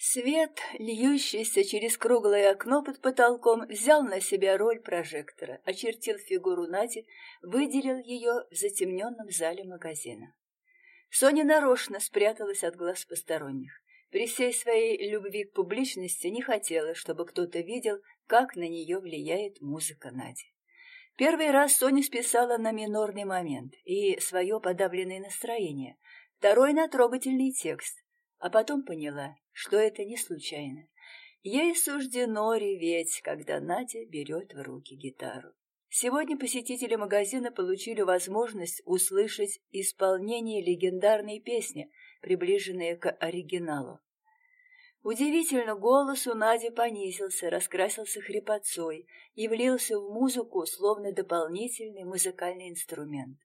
Свет, льющийся через круглое окно под потолком, взял на себя роль прожектора, очертил фигуру Нади, выделил ее в затемненном зале магазина. Соня нарочно спряталась от глаз посторонних. При всей своей любви к публичности не хотела, чтобы кто-то видел, как на нее влияет музыка Нади. Первый раз Соня списала на минорный момент и свое подавленное настроение, второй на трогательный текст, а потом поняла, что это не случайно. Ей суждено реветь, когда Надя берет в руки гитару. Сегодня посетители магазина получили возможность услышать исполнение легендарной песни, приближенные к оригиналу. Удивительно, голос у Нади понизился, раскрасился хрипотцой и влился в музыку, словно дополнительный музыкальный инструмент.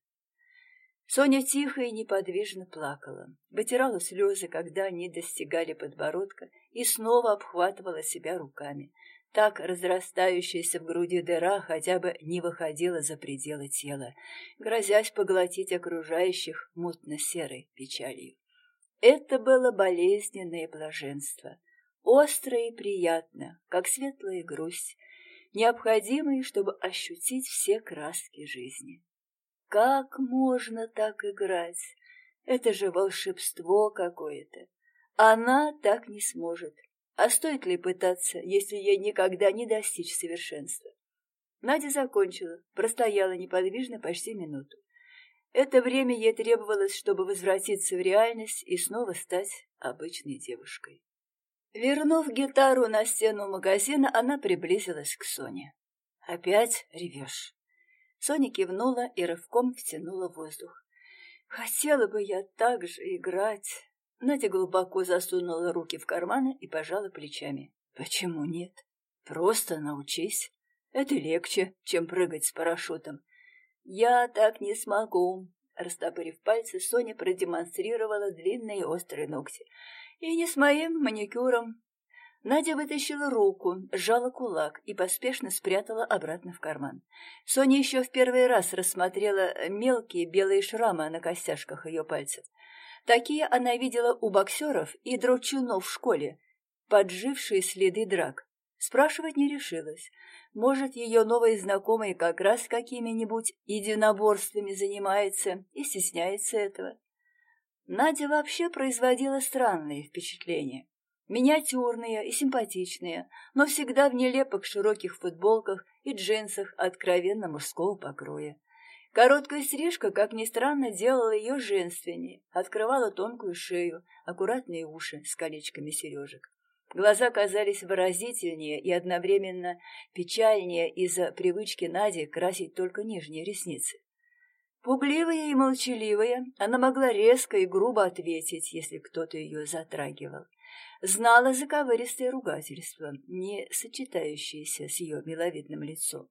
Соня тихо и неподвижно плакала, вытирала слезы, когда они достигали подбородка, и снова обхватывала себя руками. Так разрастающаяся в груди дыра хотя бы не выходила за пределы тела, грозясь поглотить окружающих мутно-серой печалью. Это было болезненное блаженство, острое и приятно, как светлая грусть, необходимое, чтобы ощутить все краски жизни. Как можно так играть? Это же волшебство какое-то. Она так не сможет. А стоит ли пытаться, если ей никогда не достичь совершенства? Надя закончила, простояла неподвижно почти минуту. Это время ей требовалось, чтобы возвратиться в реальность и снова стать обычной девушкой. Вернув гитару на стену магазина, она приблизилась к Соне. «Опять ревешь?» Соня кивнула и рывком втянула воздух. «Хотела бы я так же играть!» Надя глубоко засунула руки в карманы и пожала плечами. «Почему нет? Просто научись. Это легче, чем прыгать с парашютом. Я так не смогу!» Растопырив пальцы, Соня продемонстрировала длинные острые ногти. «И не с моим маникюром, Надя вытащила руку, сжала кулак и поспешно спрятала обратно в карман. Соня еще в первый раз рассмотрела мелкие белые шрамы на костяшках ее пальцев. Такие она видела у боксеров и дрочунов в школе, поджившие следы драк. Спрашивать не решилась. Может, ее новые знакомые как раз какими-нибудь единоборствами занимается и стесняется этого. Надя вообще производила странные впечатления миниатюрные и симпатичные, но всегда в нелепых широких футболках и джинсах откровенно мужского покроя. Короткая стрижка, как ни странно, делала ее женственнее, открывала тонкую шею, аккуратные уши с колечками сережек. Глаза казались выразительнее и одновременно печальнее из-за привычки Нади красить только нижние ресницы. Пугливая и молчаливая, она могла резко и грубо ответить, если кто-то ее затрагивал знала заковыристое ругательство, не сочетающееся с ее миловидным лицом.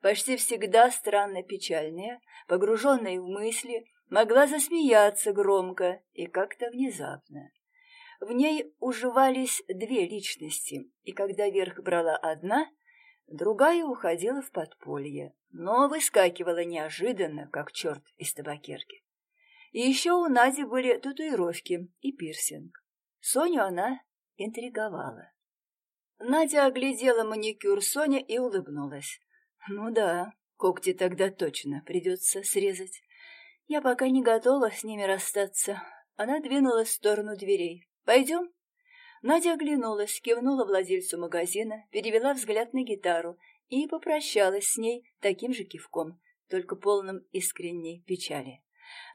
Почти всегда странно печальная, погруженная в мысли, могла засмеяться громко и как-то внезапно. В ней уживались две личности, и когда верх брала одна, другая уходила в подполье, но выскакивала неожиданно, как черт из табакерки. И еще у Нади были татуировки и пирсинг. Соню она интриговала. Надя оглядела маникюр Соня и улыбнулась. «Ну да, когти тогда точно придется срезать. Я пока не готова с ними расстаться». Она двинулась в сторону дверей. «Пойдем?» Надя оглянулась, кивнула владельцу магазина, перевела взгляд на гитару и попрощалась с ней таким же кивком, только полным искренней печали.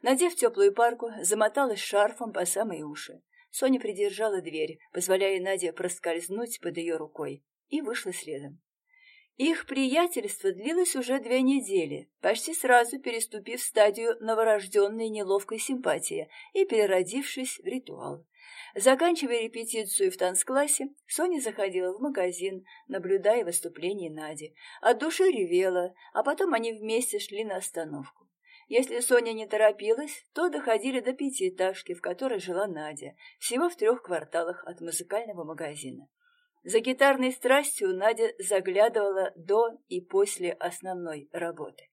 Надев теплую парку, замоталась шарфом по самые уши. Соня придержала дверь, позволяя Наде проскользнуть под ее рукой, и вышла следом. Их приятельство длилось уже две недели, почти сразу переступив стадию новорожденной неловкой симпатии и переродившись в ритуал. Заканчивая репетицию в танцклассе, Соня заходила в магазин, наблюдая выступление Нади. От души ревела, а потом они вместе шли на остановку. Если Соня не торопилась, то доходили до пятиэтажки, в которой жила Надя, всего в трех кварталах от музыкального магазина. За гитарной страстью Надя заглядывала до и после основной работы.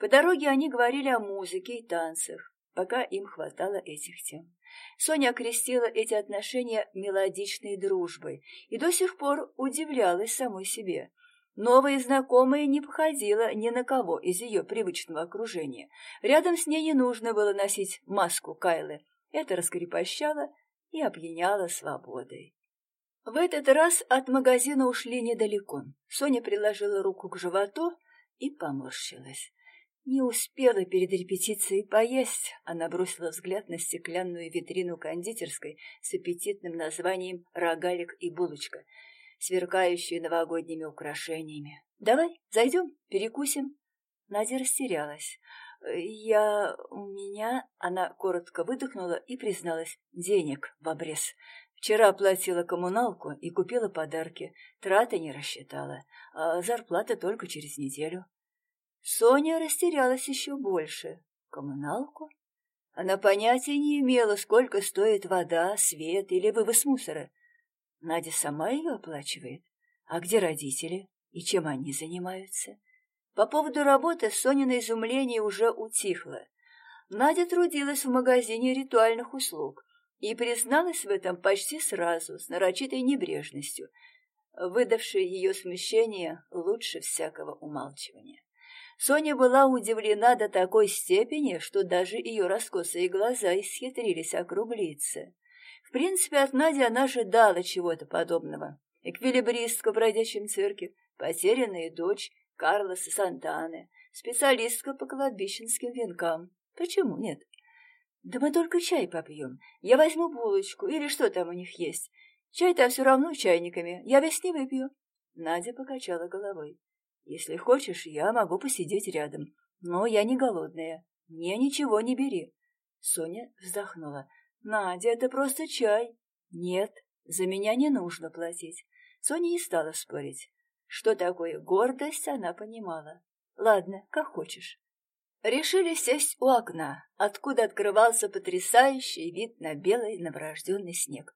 По дороге они говорили о музыке и танцах, пока им хватало этих тем. Соня окрестила эти отношения мелодичной дружбой и до сих пор удивлялась самой себе. Новая знакомая не походила ни на кого из ее привычного окружения. Рядом с ней не нужно было носить маску Кайлы. Это раскрепощало и опьяняло свободой. В этот раз от магазина ушли недалеко. Соня приложила руку к животу и поморщилась. Не успела перед репетицией поесть. Она бросила взгляд на стеклянную витрину кондитерской с аппетитным названием «Рогалик и булочка», сверкающую новогодними украшениями. «Давай, зайдем, перекусим». Надя растерялась. «Я... у меня...» Она коротко выдохнула и призналась. «Денег в обрез. Вчера оплатила коммуналку и купила подарки. Траты не рассчитала, а зарплата только через неделю». Соня растерялась еще больше. Коммуналку? Она понятия не имела, сколько стоит вода, свет или вывоз мусора. Надя сама ее оплачивает. А где родители? И чем они занимаются? По поводу работы Соня на изумление уже утихла. Надя трудилась в магазине ритуальных услуг и призналась в этом почти сразу, с нарочитой небрежностью, выдавшей ее смущение лучше всякого умалчивания. Соня была удивлена до такой степени, что даже ее раскосые глаза исхитрились округлиться. В принципе, от Нади она ожидала чего-то подобного. Эквилибристка в бродячем цирке, потерянная дочь Карлоса Сантаны, специалистка по кладбищенским венкам. Почему нет? Да мы только чай попьем. Я возьму булочку или что там у них есть. Чай там все равно чайниками. Я весь не выпью. Надя покачала головой. Если хочешь, я могу посидеть рядом. Но я не голодная. Мне ничего не бери. Соня вздохнула. Надя, это просто чай. Нет, за меня не нужно платить. Соня не стала спорить. Что такое гордость, она понимала. Ладно, как хочешь. Решили сесть у окна, откуда открывался потрясающий вид на белый новорожденный снег.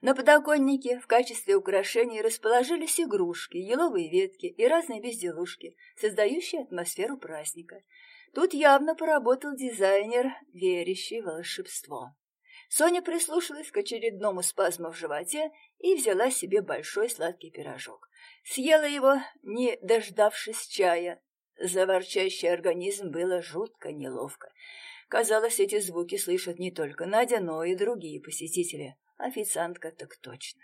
На подоконнике в качестве украшений расположились игрушки, еловые ветки и разные безделушки, создающие атмосферу праздника. Тут явно поработал дизайнер, верящий в волшебство. Соня прислушалась к очередному спазму в животе и взяла себе большой сладкий пирожок. Съела его, не дождавшись чая. Заворчащий организм было жутко неловко. Казалось, эти звуки слышат не только Надя, но и другие посетители. Официантка так точно.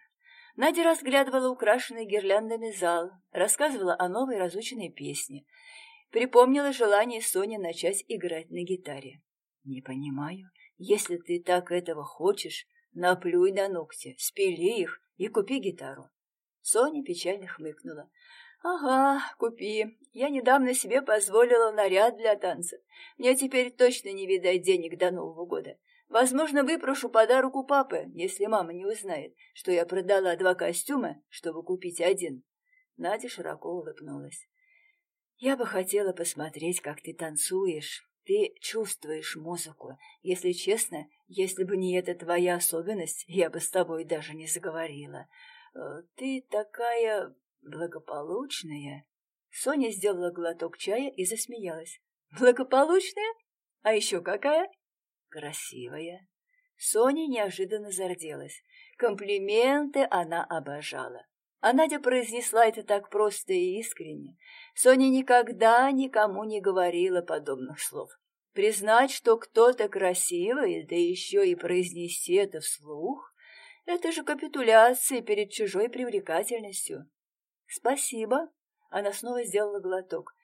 Надя разглядывала украшенный гирляндами зал, рассказывала о новой разученной песне. Припомнила желание Сони начать играть на гитаре. «Не понимаю, если ты так этого хочешь, наплюй на ногти, спили их и купи гитару». Соня печально хмыкнула. «Ага, купи. Я недавно себе позволила наряд для танца. Мне теперь точно не видать денег до Нового года. Возможно, выпрошу подарок у папы, если мама не узнает, что я продала два костюма, чтобы купить один. Надя широко улыбнулась. Я бы хотела посмотреть, как ты танцуешь. Ты чувствуешь музыку. Если честно, если бы не эта твоя особенность, я бы с тобой даже не заговорила. Э, ты такая благополучная. Соня сделала глоток чая и засмеялась. Благополучная? А еще какая? красивая. Соня неожиданно зарделась. Комплименты она обожала. А Надя произнесла это так просто и искренне. Соня никогда никому не говорила подобных слов. Признать, что кто-то красивый, да еще и произнести это вслух, это же капитуляция перед чужой привлекательностью. Спасибо. Она снова сделала глоток.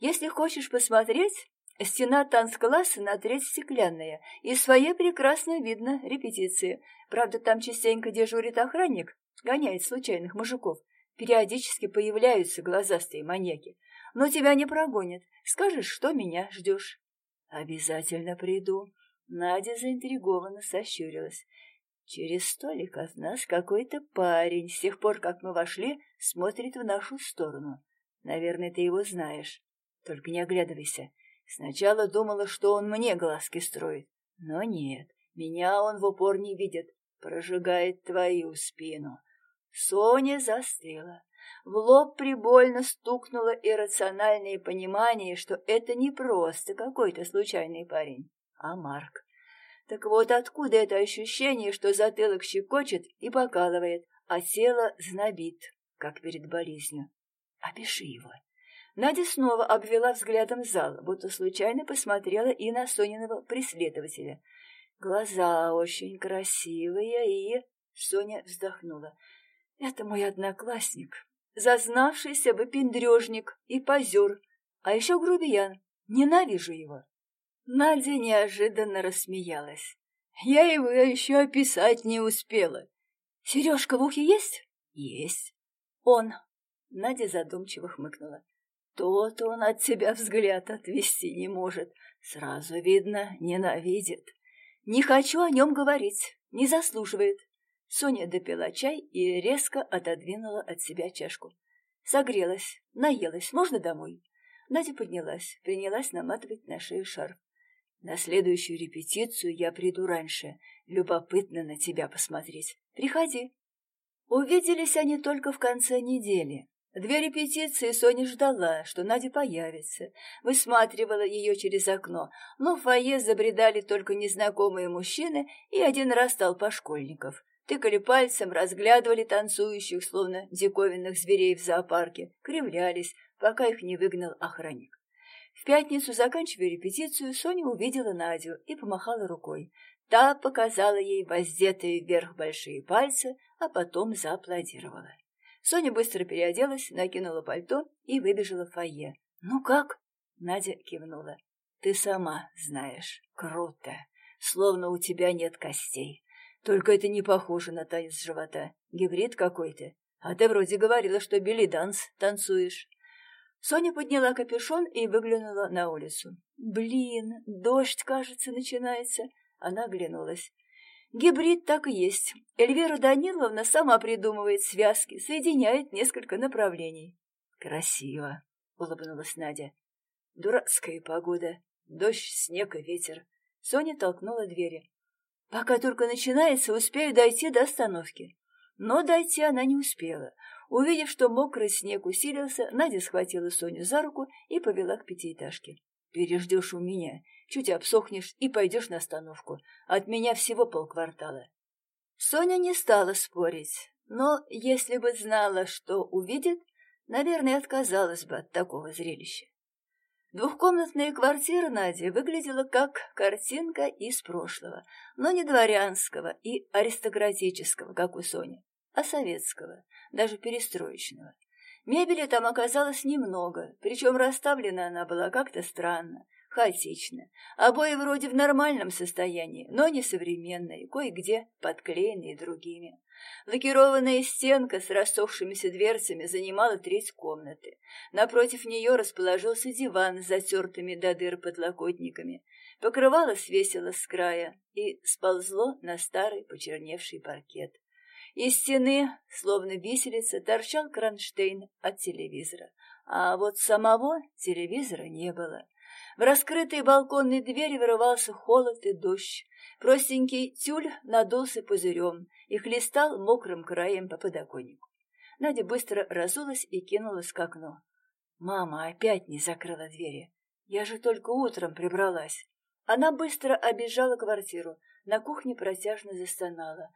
Если хочешь посмотреть, Стена танцкласса на треть стеклянная, и своей прекрасно видно репетиции. Правда, там частенько дежурит охранник, гоняет случайных мужиков. Периодически появляются глазастые маньяки. Но тебя не прогонят. Скажешь, что меня ждешь. Обязательно приду. Надя заинтригованно сощурилась. Через столик от нас какой-то парень, с тех пор, как мы вошли, смотрит в нашу сторону. Наверное, ты его знаешь. Только не оглядывайся. Сначала думала, что он мне глазки строит, но нет, меня он в упор не видит, прожигает твою спину. Соня застыла. В лоб прибольно стукнуло иррациональное понимание, что это не просто какой-то случайный парень, а Марк. Так вот откуда это ощущение, что затылок щекочет и покалывает, а тело знобит, как перед болезнью? Опиши его. Надя снова обвела взглядом зал, будто случайно посмотрела и на Сониного преследователя. Глаза очень красивые и... Соня вздохнула. Это мой одноклассник, зазнавшийся выпендрежник и позер, а еще грубиян. Ненавижу его. Надя неожиданно рассмеялась. Я его еще описать не успела. Сережка в ухе есть? Есть. Он. Надя задумчиво хмыкнула. Тот он от тебя взгляд отвести не может. Сразу видно, ненавидит. Не хочу о нем говорить. Не заслуживает. Соня допила чай и резко отодвинула от себя чашку. Согрелась, наелась. Можно домой? Надя поднялась, принялась наматывать на шею шарф. На следующую репетицию я приду раньше. Любопытно на тебя посмотреть. Приходи. Увиделись они только в конце недели. Две репетиции Соня ждала, что Надя появится, высматривала ее через окно, но в фойе забредали только незнакомые мужчины и один раз толпа школьников. Тыкали пальцем, разглядывали танцующих, словно диковинных зверей в зоопарке, кривлялись, пока их не выгнал охранник. В пятницу, заканчивая репетицию, Соня увидела Надю и помахала рукой. Та показала ей воздетые вверх большие пальцы, а потом зааплодировала. Соня быстро переоделась, накинула пальто и выбежала в фойе. «Ну как?» — Надя кивнула. «Ты сама знаешь. Круто. Словно у тебя нет костей. Только это не похоже на танец живота. Гибрид какой-то. А ты вроде говорила, что билли-данс танцуешь». Соня подняла капюшон и выглянула на улицу. «Блин, дождь, кажется, начинается». Она оглянулась. Гибрид так и есть. Эльвира Даниловна сама придумывает связки, соединяет несколько направлений. Красиво, улыбнулась Надя. Дурацкая погода. Дождь, снег и ветер. Соня толкнула двери. Пока только начинается, успею дойти до остановки. Но дойти она не успела. Увидев, что мокрый снег усилился, Надя схватила Соню за руку и повела к пятиэтажке. «Переждешь у меня, чуть обсохнешь и пойдешь на остановку. От меня всего полквартала». Соня не стала спорить, но если бы знала, что увидит, наверное, отказалась бы от такого зрелища. Двухкомнатная квартира Нади выглядела как картинка из прошлого, но не дворянского и аристократического, как у Сони, а советского, даже перестроечного. Мебели там оказалось немного, причем расставлена она была как-то странно, хаотично. Обои вроде в нормальном состоянии, но не современные, кое-где подклеенные другими. Лакированная стенка с рассохшимися дверцами занимала треть комнаты. Напротив нее расположился диван с затертыми до дыр подлокотниками. Покрывало свесило с края и сползло на старый почерневший паркет. Из стены, словно виселица, торчал кронштейн от телевизора, а вот самого телевизора не было. В раскрытые балконные двери вырывался холод и дождь. Простенький тюль надулся пузырем и хлестал мокрым краем по подоконнику. Надя быстро разулась и кинулась к окну. Мама опять не закрыла двери. Я же только утром прибралась. Она быстро обежала квартиру. На кухне протяжно застонала.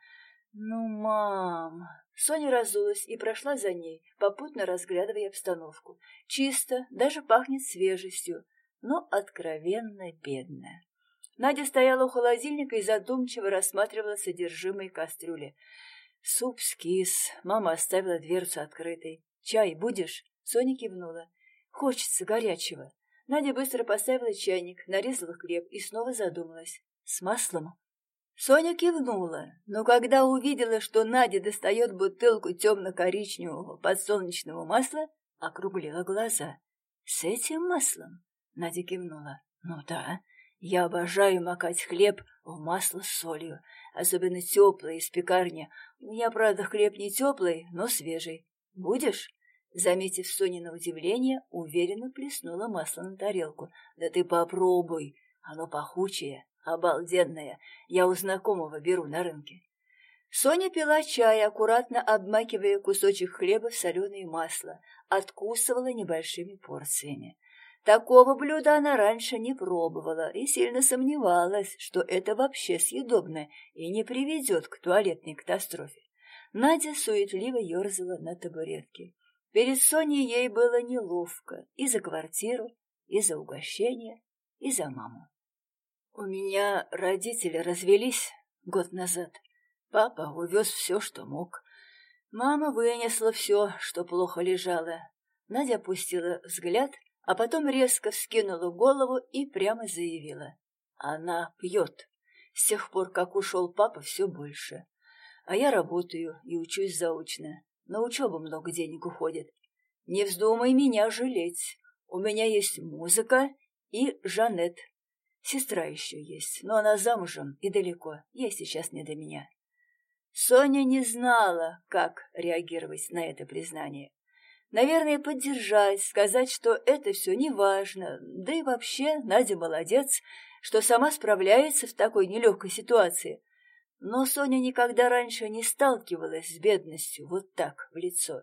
«Ну, мам...» Соня разулась и прошла за ней, попутно разглядывая обстановку. Чисто, даже пахнет свежестью, но откровенно бедная. Надя стояла у холодильника и задумчиво рассматривала содержимое кастрюли. Суп скис, мама оставила дверцу открытой. «Чай будешь?» Соня кивнула. «Хочется горячего». Надя быстро поставила чайник, нарезала хлеб и снова задумалась. «С маслом?» Соня кивнула, но когда увидела, что Надя достает бутылку темно-коричневого подсолнечного масла, округлила глаза. «С этим маслом?» Надя кивнула. «Ну да, я обожаю макать хлеб в масло с солью, особенно теплый из пекарни. У меня, правда, хлеб не теплый, но свежий. Будешь?» Заметив Сонина удивление, уверенно плеснула масло на тарелку. «Да ты попробуй, оно пахучее». Обалденная. Я у знакомого беру на рынке. Соня пила чай, аккуратно обмакивая кусочек хлеба в соленое масло, откусывала небольшими порциями. Такого блюда она раньше не пробовала и сильно сомневалась, что это вообще съедобно и не приведет к туалетной катастрофе. Надя суетливо ерзала на табуретке. Перед Соней ей было неловко и за квартиру, и за угощение, и за маму. У меня родители развелись год назад. Папа увез все, что мог. Мама вынесла все, что плохо лежало. Надя опустила взгляд, а потом резко вскинула голову и прямо заявила. Она пьет. С тех пор, как ушел папа, все больше. А я работаю и учусь заочно. На учебу много денег уходит. Не вздумай меня жалеть. У меня есть музыка и Жанет. Сестра еще есть, но она замужем и далеко. Ей сейчас не до меня. Соня не знала, как реагировать на это признание. Наверное, поддержать, сказать, что это все не важно, да и вообще Надя молодец, что сама справляется в такой нелегкой ситуации. Но Соня никогда раньше не сталкивалась с бедностью вот так, в лицо.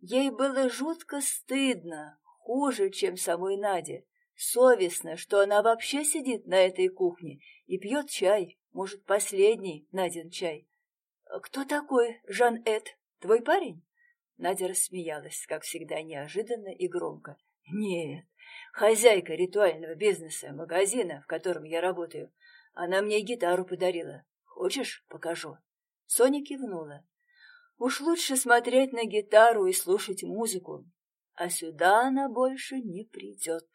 Ей было жутко стыдно, хуже, чем самой Наде. Совестно, что она вообще сидит на этой кухне и пьет чай, может, последний Надин чай. «Кто такой Жан-Эд? Твой парень?» Надя рассмеялась, как всегда, неожиданно и громко. «Нет, хозяйка ритуального бизнеса, магазина, в котором я работаю. Она мне гитару подарила. Хочешь, покажу?» Соня кивнула. «Уж лучше смотреть на гитару и слушать музыку. А сюда она больше не придет.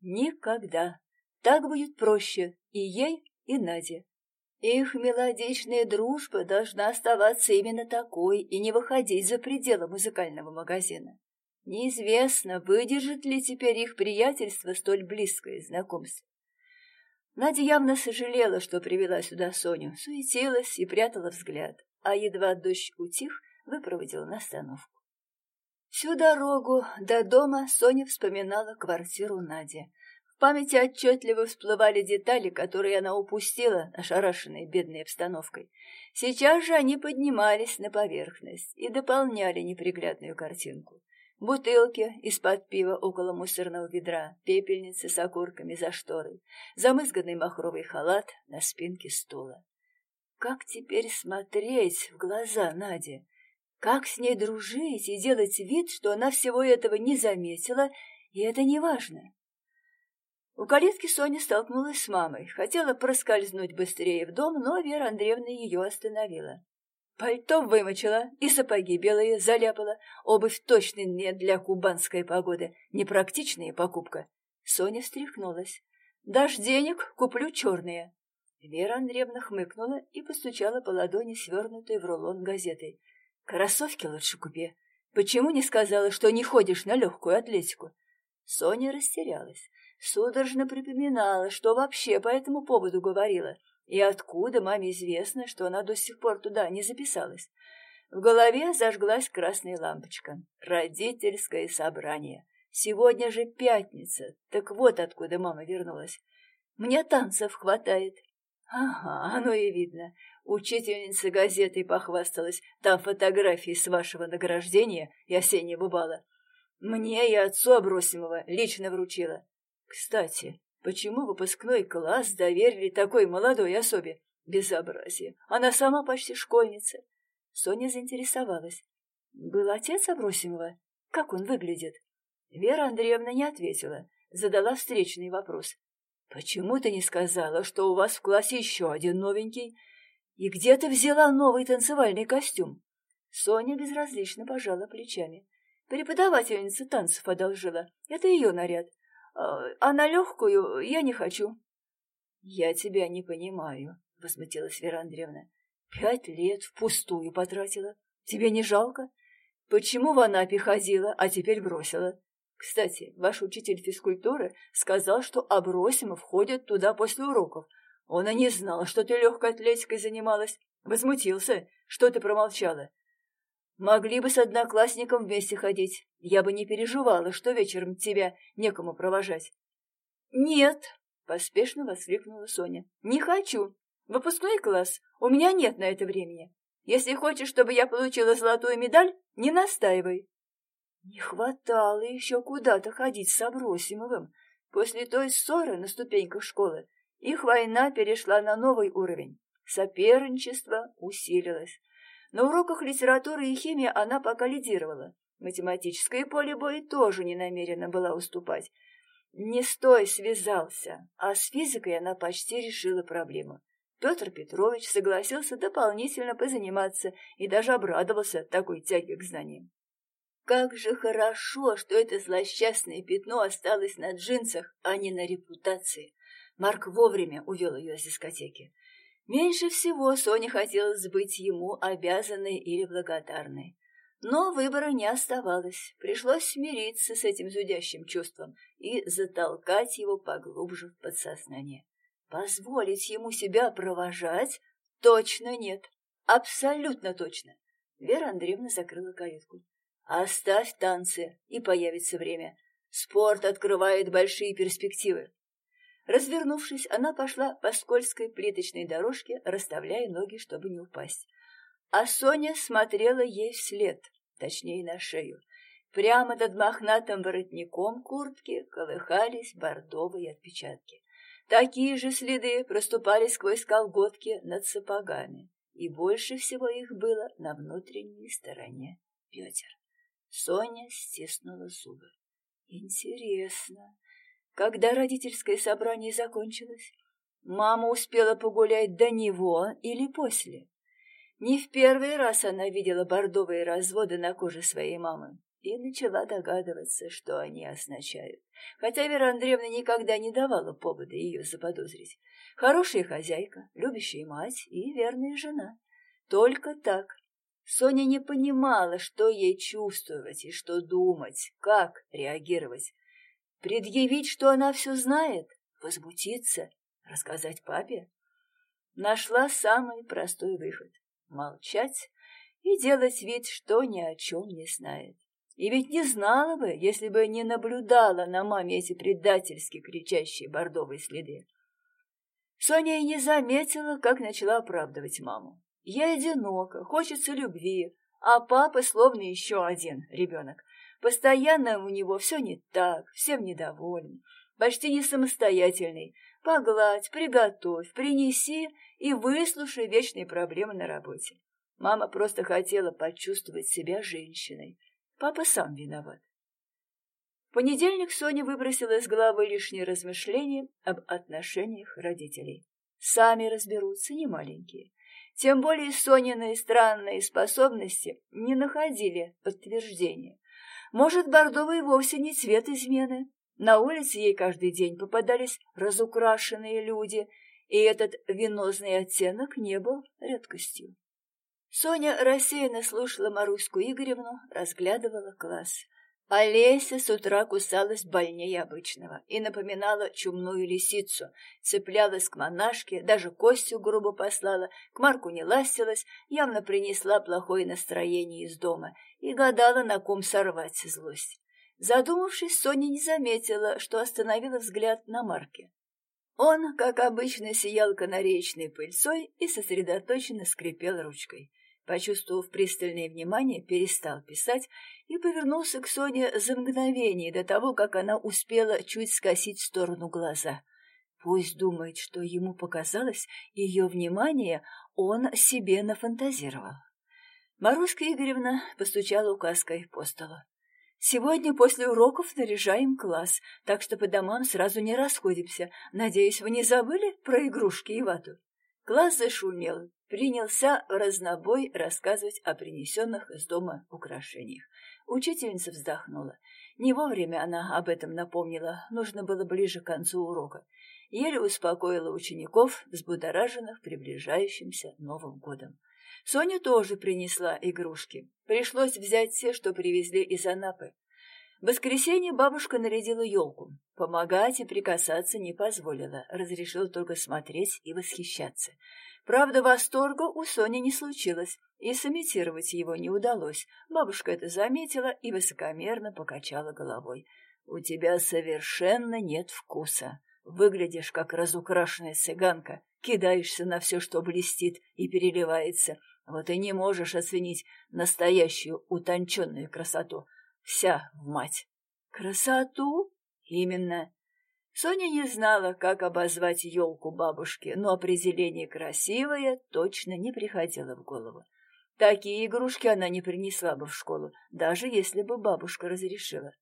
Никогда. Так будет проще и ей, и Наде. Их мелодичная дружба должна оставаться именно такой и не выходить за пределы музыкального магазина. Неизвестно, выдержит ли теперь их приятельство столь близкое знакомство. Надя явно сожалела, что привела сюда Соню, суетилась и прятала взгляд, а едва дождь утих, выпроводила на остановку. Всю дорогу до дома Соня вспоминала квартиру Нади, памяти отчетливо всплывали детали, которые она упустила, ошарашенной бедной обстановкой. Сейчас же они поднимались на поверхность и дополняли неприглядную картинку. Бутылки из-под пива около мусорного ведра, пепельницы с окурками за шторой, замызганный махровый халат на спинке стула. Как теперь смотреть в глаза Наде? Как с ней дружить и делать вид, что она всего этого не заметила, и это не важно? У калитки Соня столкнулась с мамой. Хотела проскользнуть быстрее в дом, но Вера Андреевна ее остановила. Пальто вымочила и сапоги белые заляпала. Обувь точно не для кубанской погоды. Непрактичная покупка. Соня встряхнулась. «Дашь денег, куплю черные». Вера Андреевна хмыкнула и постучала по ладони, свернутой в рулон газетой. «Кроссовки лучше купи. Почему не сказала, что не ходишь на легкую атлетику?» Соня растерялась судорожно припоминала, что вообще по этому поводу говорила, и откуда маме известно, что она до сих пор туда не записалась. В голове зажглась красная лампочка. Родительское собрание. Сегодня же пятница, так вот откуда мама вернулась. Мне танцев хватает. Ага, оно и видно. Учительница газеты похвасталась. Там фотографии с вашего награждения и осеннего бала. Мне и отцу Абросимова лично вручила. Кстати, почему выпускной класс доверили такой молодой особе? Безобразие. Она сама почти школьница. Соня заинтересовалась. Был отец Абросимова? Как он выглядит? Вера Андреевна не ответила. Задала встречный вопрос. «Почему ты не сказала, что у вас в классе еще один новенький? И где ты взяла новый танцевальный костюм?» Соня безразлично пожала плечами. Преподавательница танцев одолжила. Это ее наряд. А, а на легкую я не хочу. — Я тебя не понимаю, — возмутилась Вера Андреевна. — Пять лет впустую потратила. Тебе не жалко? Почему в Анапе ходила, а теперь бросила? Кстати, ваш учитель физкультуры сказал, что Абросимов ходит туда после уроков. Он и не знал, что ты легкой атлетикой занималась. Возмутился, что ты промолчала. Могли бы с одноклассником вместе ходить. Я бы не переживала, что вечером тебя некому провожать. Нет, поспешно воскликнула Соня. Не хочу. Выпускной класс. У меня нет на это времени. Если хочешь, чтобы я получила золотую медаль, не настаивай. Не хватало еще куда-то ходить с Абросимовым, После той ссоры на ступеньках школы их война перешла на новый уровень. Соперничество усилилось. На уроках литературы и химии она пока лидировала. Математическое поле боя тоже не намерена была уступать. Не с той связался, а с физикой она почти решила проблему. Петр Петрович согласился дополнительно позаниматься и даже обрадовался такой тяге к знаниям. Как же хорошо, что это злосчастное пятно осталось на джинсах, а не на репутации. Марк вовремя увел ее с дискотеки. Меньше всего Соне хотелось быть ему обязанной или благодарной. Но выбора не оставалось. Пришлось смириться с этим зудящим чувством и затолкать его поглубже в подсознание. Позволить ему себя провожать? Точно нет. Абсолютно точно. Вера Андреевна закрыла калитку. Оставь танцы, и появится время. Спорт открывает большие перспективы. Развернувшись, она пошла по скользкой плиточной дорожке, расставляя ноги, чтобы не упасть. А Соня смотрела ей вслед, точнее на шею. Прямо над мохнатым воротником куртки колыхались бордовые отпечатки. Такие же следы проступали сквозь колготки над сапогами, и больше всего их было на внутренней стороне бедер. Соня стиснула зубы. Интересно, когда родительское собрание закончилось, мама успела погулять до него или после? Не в первый раз она видела бордовые разводы на коже своей мамы и начала догадываться, что они означают. Хотя Вера Андреевна никогда не давала повода ее заподозрить. Хорошая хозяйка, любящая мать и верная жена. Только так. Соня не понимала, что ей чувствовать и что думать, как реагировать. Предъявить, что она все знает? Возмутиться? Рассказать папе? Нашла самый простой выход — молчать и делать вид, что ни о чем не знает. И ведь не знала бы, если бы не наблюдала на маме эти предательски кричащие бордовые следы. Соня и не заметила, как начала оправдывать маму. Я одинока, хочется любви, а папа словно еще один ребенок. Постоянно у него все не так, всем недоволен, почти не самостоятельный. Погладь, приготовь, принеси и выслушай вечные проблемы на работе. Мама просто хотела почувствовать себя женщиной. Папа сам виноват. В понедельник Соня выбросила из головы лишние размышления об отношениях родителей. Сами разберутся, не маленькие. Тем более Сонины странные способности не находили подтверждения. Может, бордовый вовсе не цвет измены. На улице ей каждый день попадались разукрашенные люди, и этот венозный оттенок не был редкостью. Соня рассеянно слушала Маруську Игоревну, разглядывала класс. Олеся с утра кусалась больнее обычного и напоминала чумную лисицу, цеплялась к монашке, даже Костю грубо послала, к Марку не ластилась, явно принесла плохое настроение из дома и гадала, на ком сорвать злость. Задумавшись, Соня не заметила, что остановила взгляд на Марке. Он, как обычно, сиял канареечной пыльцой и сосредоточенно скрипел ручкой. Почувствовав пристальное внимание, перестал писать и повернулся к Соне за мгновение до того, как она успела чуть скосить в сторону глаза. Пусть думает, что ему показалось, ее внимание он себе нафантазировал. Маруська Игоревна постучала указкой по столу. «Сегодня после уроков наряжаем класс, так что по домам сразу не расходимся. Надеюсь, вы не забыли про игрушки и вату?» Класс зашумел, принялся разнобой рассказывать о принесенных из дома украшениях. Учительница вздохнула. Не вовремя она об этом напомнила, нужно было ближе к концу урока. Еле успокоила учеников, взбудораженных приближающимся Новым годом. Соня тоже принесла игрушки. Пришлось взять все, что привезли из Анапы. Воскресенье бабушка нарядила елку. Помогать и прикасаться не позволила, разрешила только смотреть и восхищаться. Правда, восторга у Сони не случилось, и сымитировать его не удалось. Бабушка это заметила и высокомерно покачала головой. «У тебя совершенно нет вкуса. Выглядишь, как разукрашенная цыганка, кидаешься на все, что блестит и переливается. Вот и не можешь оценить настоящую утонченную красоту. Вся в мать». «Красоту?» «Именно. Соня не знала, как обозвать елку бабушки, но определение «красивая» точно не приходило в голову. Такие игрушки она не принесла бы в школу, даже если бы бабушка разрешила.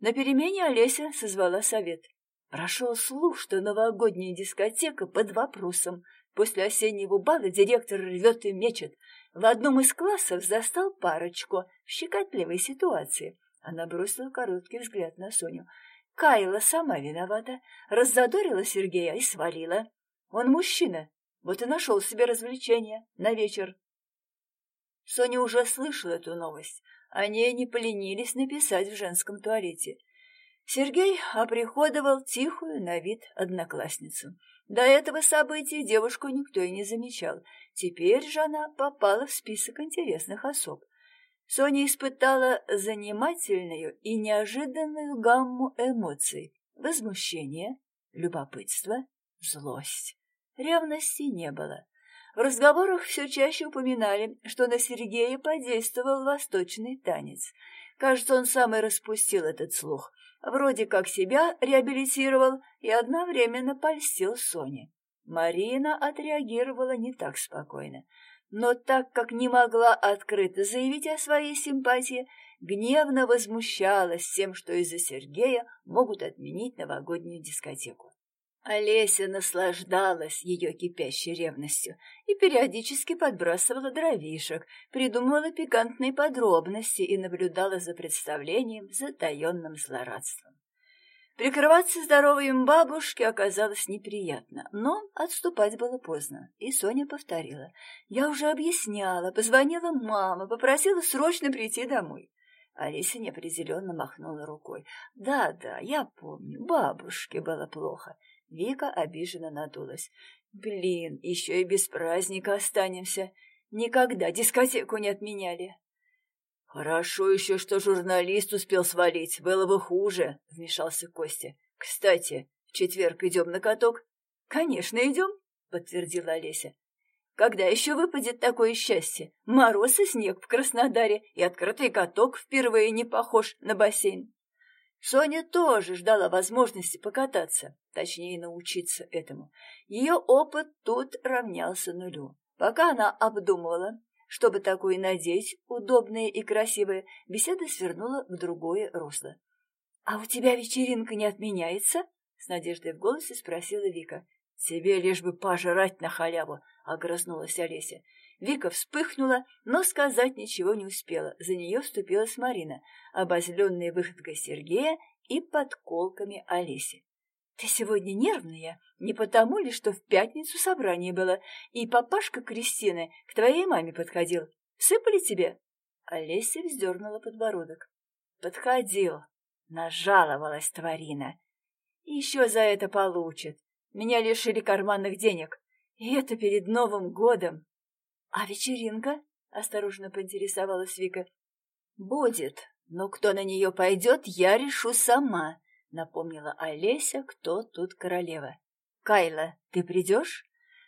На перемене Олеся созвала совет. Прошел слух, что новогодняя дискотека под вопросом. После осеннего бала директор рвет и мечет. В одном из классов застал парочку в щекотливой ситуации. Она бросила короткий взгляд на Соню. Кайла сама виновата, раззадорила Сергея и свалила. Он мужчина, вот и нашел себе развлечение на вечер. Соня уже слышала эту новость. Они не поленились написать в женском туалете. Сергей оприходовал тихую на вид одноклассницу. До этого события девушку никто и не замечал. Теперь же она попала в список интересных особ. Соня испытала занимательную и неожиданную гамму эмоций. Возмущение, любопытство, злость. Ревности не было. В разговорах все чаще упоминали, что на Сергея подействовал восточный танец. Кажется, он сам и распустил этот слух. Вроде как себя реабилитировал и одновременно польстил Соне. Марина отреагировала не так спокойно но так как не могла открыто заявить о своей симпатии, гневно возмущалась тем, что из-за Сергея могут отменить новогоднюю дискотеку. Олеся наслаждалась ее кипящей ревностью и периодически подбрасывала дровишек, придумывала пикантные подробности и наблюдала за представлением затаенным злорадством. Прикрываться здоровьем бабушки оказалось неприятно, но отступать было поздно, и Соня повторила. Я уже объясняла, позвонила мама, попросила срочно прийти домой. Алиса неопределенно махнула рукой. «Да-да, я помню, бабушке было плохо». Вика обиженно надулась. «Блин, еще и без праздника останемся. Никогда дискотеку не отменяли». «Хорошо еще, что журналист успел свалить. Было бы хуже», — вмешался Костя. «Кстати, в четверг идем на каток?» «Конечно, идем», — подтвердила Олеся. «Когда еще выпадет такое счастье? Мороз и снег в Краснодаре, и открытый каток впервые не похож на бассейн». Соня тоже ждала возможности покататься, точнее научиться этому. Ее опыт тут равнялся нулю. Пока она обдумывала, чтобы такое надеть, удобное и красивое, беседа свернула в другое русло. «А у тебя вечеринка не отменяется?» — с надеждой в голосе спросила Вика. «Тебе лишь бы пожрать на халяву!» — огрызнулась Олеся. Вика вспыхнула, но сказать ничего не успела. За нее вступилась Марина, обозленная выходкой Сергея и подколками Олеси. Ты сегодня нервная, не потому ли, что в пятницу собрание было, и папашка Кристины к твоей маме подходил? Сыпали тебе?» Олеся вздернула подбородок. «Подходил», — нажаловалась тварина. «Еще за это получит. Меня лишили карманных денег. И это перед Новым годом». «А вечеринка?» — осторожно поинтересовалась Вика. «Будет, но кто на нее пойдет, я решу сама», напомнила Олеся, кто тут королева. «Кайла, ты придешь?»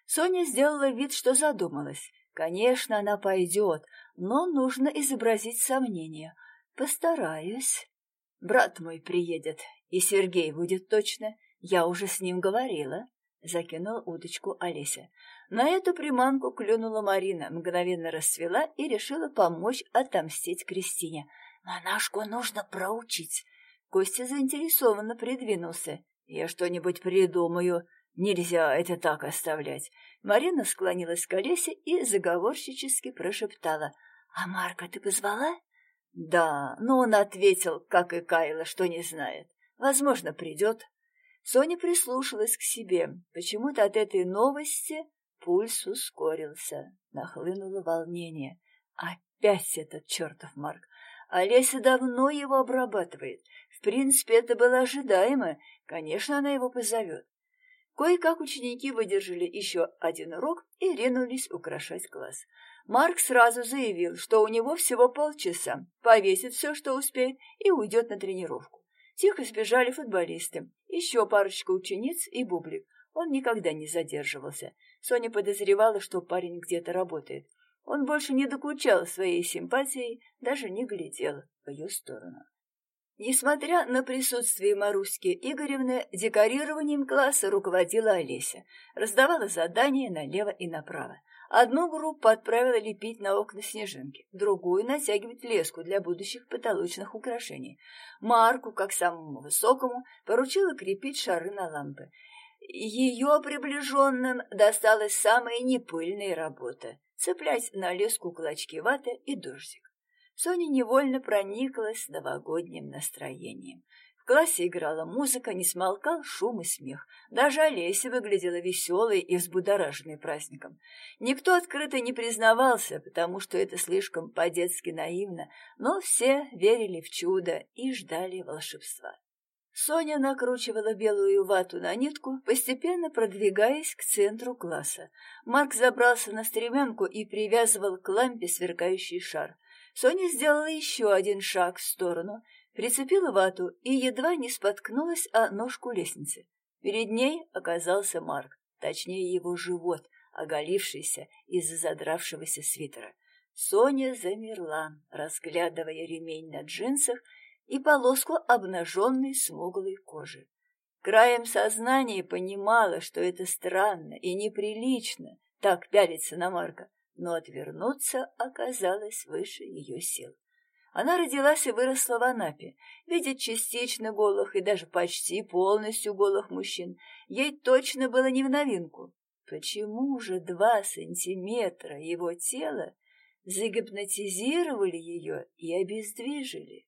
Соня сделала вид, что задумалась. Конечно, она пойдет, но нужно изобразить сомнение. Постараюсь. Брат мой приедет, и Сергей будет точно. Я уже с ним говорила. Закинула удочку Олеся. На эту приманку клюнула Марина, мгновенно расцвела и решила помочь отомстить Кристине. «Монашку нужно проучить. Костя заинтересованно придвинулся. «Я что-нибудь придумаю. Нельзя это так оставлять». Марина склонилась к Олесе и заговорщически прошептала. «А Марка ты позвала?» «Да, но он ответил, как и Кайла, что не знает. Возможно, придет». Соня прислушалась к себе. Почему-то от этой новости пульс ускорился. Нахлынуло волнение. Опять этот чертов Марк. Олеся давно его обрабатывает принципе, это было ожидаемо. Конечно, она его позовет. Кое-как ученики выдержали еще один урок и ринулись украшать класс. Марк сразу заявил, что у него всего полчаса, повесит все, что успеет, и уйдет на тренировку. Тихо сбежали футболисты, еще парочка учениц и бублик. Он никогда не задерживался. Соня подозревала, что парень где-то работает. Он больше не докучал своей симпатией, даже не глядел в ее сторону. Несмотря на присутствие Маруськи Игоревны, декорированием класса руководила Олеся, раздавала задания налево и направо. Одну группу отправила лепить на окна снежинки, другую — натягивать леску для будущих потолочных украшений. Марку, как самому высокому, поручила крепить шары на лампы. Ее приближенным досталась самая непыльная работа — цеплять на леску клочки ваты и дождик. Соня невольно прониклась новогодним настроением. В классе играла музыка, не смолкал шум и смех. Даже Олеся выглядела веселой и взбудораженной праздником. Никто открыто не признавался, потому что это слишком по-детски наивно, но все верили в чудо и ждали волшебства. Соня накручивала белую вату на нитку, постепенно продвигаясь к центру класса. Марк забрался на стремянку и привязывал к лампе сверкающий шар. Соня сделала еще один шаг в сторону, прицепила вату и едва не споткнулась о ножку лестницы. Перед ней оказался Марк, точнее его живот, оголившийся из-за задравшегося свитера. Соня замерла, разглядывая ремень на джинсах и полоску обнаженной смуглой кожи. Краем сознания понимала, что это странно и неприлично так пялиться на Марка, но отвернуться оказалось выше ее сил. Она родилась и выросла в Анапе. Видеть частично голых и даже почти полностью голых мужчин ей точно было не в новинку. Почему же два сантиметра его тела загипнотизировали ее и обездвижили?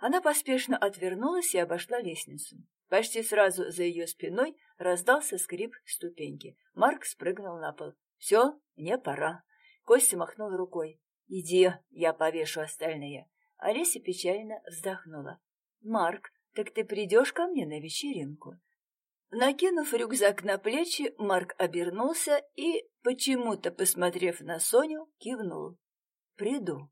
Она поспешно отвернулась и обошла лестницу. Почти сразу за ее спиной раздался скрип ступеньки. Марк спрыгнул на пол. «Все, мне пора». Костя махнул рукой. «Иди, я повешу остальные». Олеся печально вздохнула. «Марк, так ты придешь ко мне на вечеринку?» Накинув рюкзак на плечи, Марк обернулся и, почему-то посмотрев на Соню, кивнул. «Приду».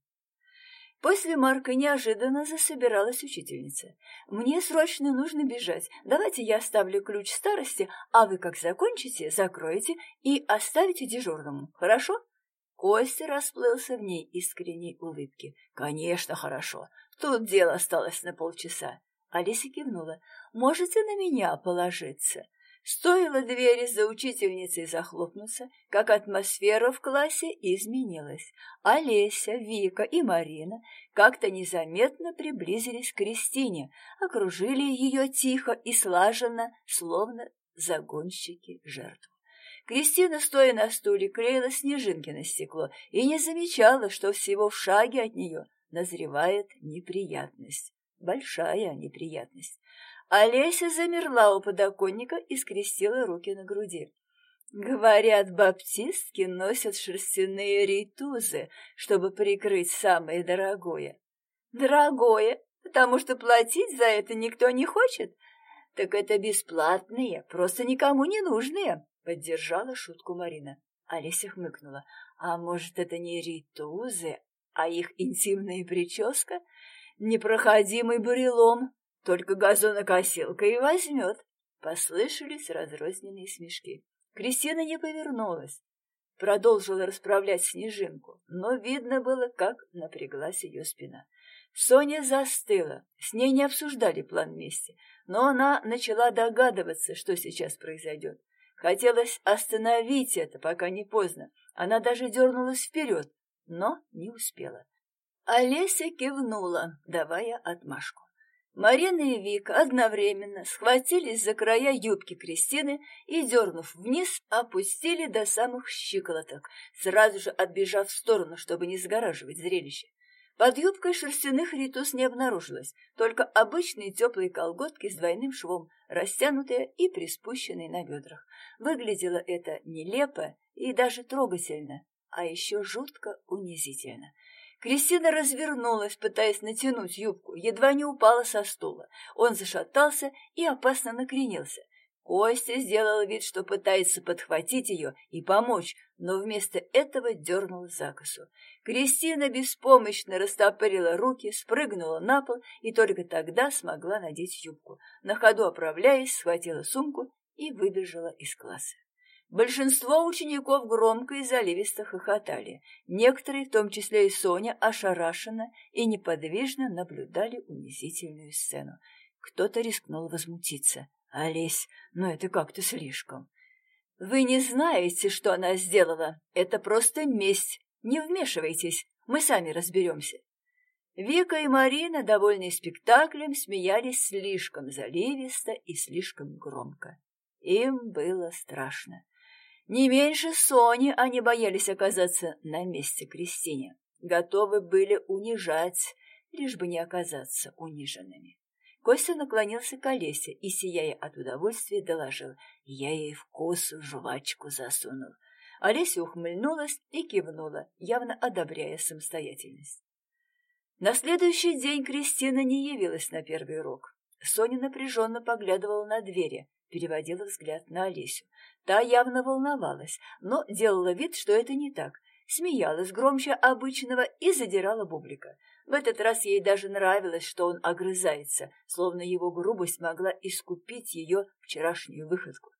После Марка неожиданно засобиралась учительница. «Мне срочно нужно бежать. Давайте я оставлю ключ старости, а вы, как закончите, закроете и оставите дежурному. Хорошо?» Костя расплылся в ней искренней улыбки. «Конечно, хорошо. Тут дело осталось на полчаса». Алиса кивнула. «Можете на меня положиться?» Стоило двери за учительницей захлопнуться, как атмосфера в классе изменилась. Олеся, Вика и Марина как-то незаметно приблизились к Кристине, окружили ее тихо и слаженно, словно загонщики жертв. Кристина, стоя на стуле, клеила снежинки на стекло и не замечала, что всего в шаге от нее назревает неприятность. Большая неприятность. Олеся замерла у подоконника и скрестила руки на груди. Говорят, баптистки носят шерстяные рейтузы, чтобы прикрыть самое дорогое. Дорогое, потому что платить за это никто не хочет. Так это бесплатные, просто никому не нужные. Поддержала шутку Марина. Олеся хмыкнула. А может, это не ритузы, а их интимная прическа? Непроходимый бурелом, только газонокосилка и возьмет. Послышались разрозненные смешки. Кристина не повернулась. Продолжила расправлять снежинку, но видно было, как напряглась ее спина. Соня застыла. С ней не обсуждали план мести, но она начала догадываться, что сейчас произойдет. Хотелось остановить это, пока не поздно. Она даже дернулась вперед, но не успела. Олеся кивнула, давая отмашку. Марина и Вика одновременно схватились за края юбки Кристины и, дернув вниз, опустили до самых щиколоток, сразу же отбежав в сторону, чтобы не загораживать зрелище. Под юбкой шерстяных ритус не обнаружилось, только обычные теплые колготки с двойным швом, растянутые и приспущенные на бедрах. Выглядело это нелепо и даже трогательно, а еще жутко унизительно. Кристина развернулась, пытаясь натянуть юбку, едва не упала со стула. Он зашатался и опасно накренился. Костя сделал вид, что пытается подхватить ее и помочь, но вместо этого дернул за. Кристина беспомощно растопырила руки, спрыгнула на пол и только тогда смогла надеть юбку. На ходу оправляясь, схватила сумку и выбежала из класса. Большинство учеников громко и заливисто хохотали. Некоторые, в том числе и Соня, ошарашенно и неподвижно наблюдали унизительную сцену. Кто-то рискнул возмутиться. «Олесь, ну это как-то слишком». «Вы не знаете, что она сделала. Это просто месть. Не вмешивайтесь, мы сами разберемся». Вика и Марина, довольные спектаклем, смеялись слишком заливисто и слишком громко. Им было страшно. Не меньше Сони они боялись оказаться на месте Кристине. Готовы были унижать, лишь бы не оказаться униженными. Костя наклонился к Олесе и, сияя от удовольствия, доложил. Я ей в косу жвачку засунул. Олеся ухмыльнулась и кивнула, явно одобряя самостоятельность. На следующий день Кристина не явилась на первый урок. Соня напряженно поглядывала на двери, переводила взгляд на Олесю. Та явно волновалась, но делала вид, что это не так. Смеялась громче обычного и задирала бублика. В этот раз ей даже нравилось, что он огрызается, словно его грубость могла искупить ее вчерашнюю выходку.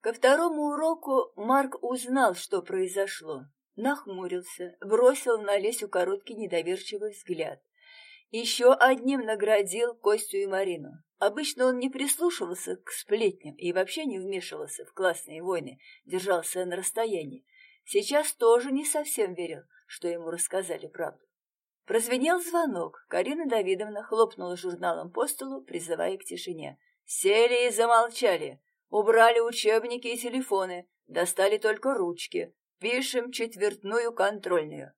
Ко второму уроку Марк узнал, что произошло. Нахмурился, бросил на Лесю короткий недоверчивый взгляд. Еще одним наградил Костю и Марину. Обычно он не прислушивался к сплетням и вообще не вмешивался в классные войны, держался на расстоянии. Сейчас тоже не совсем верил, что ему рассказали правду. Прозвенел звонок. Карина Давидовна хлопнула журналом по столу, призывая к тишине. Сели и замолчали. Убрали учебники и телефоны. Достали только ручки. Пишем четвертную контрольную.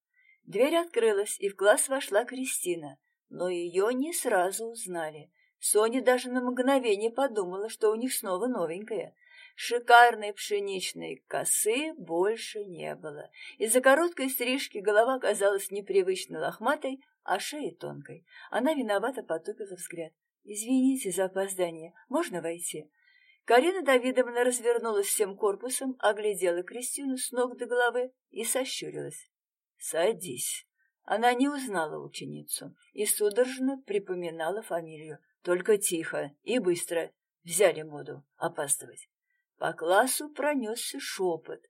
Дверь открылась, и в класс вошла Кристина. Но ее не сразу узнали. Соня даже на мгновение подумала, что у них снова новенькая. Шикарной пшеничной косы больше не было. Из-за короткой стрижки голова казалась непривычно лохматой, а шея тонкой. Она виновато потупила взгляд. «Извините за опоздание. Можно войти?» Карина Давидовна развернулась всем корпусом, оглядела Кристину с ног до головы и сощурилась. «Садись». Она не узнала ученицу и судорожно припоминала фамилию. Только тихо и быстро. Взяли моду опаздывать. По классу пронесся шепот,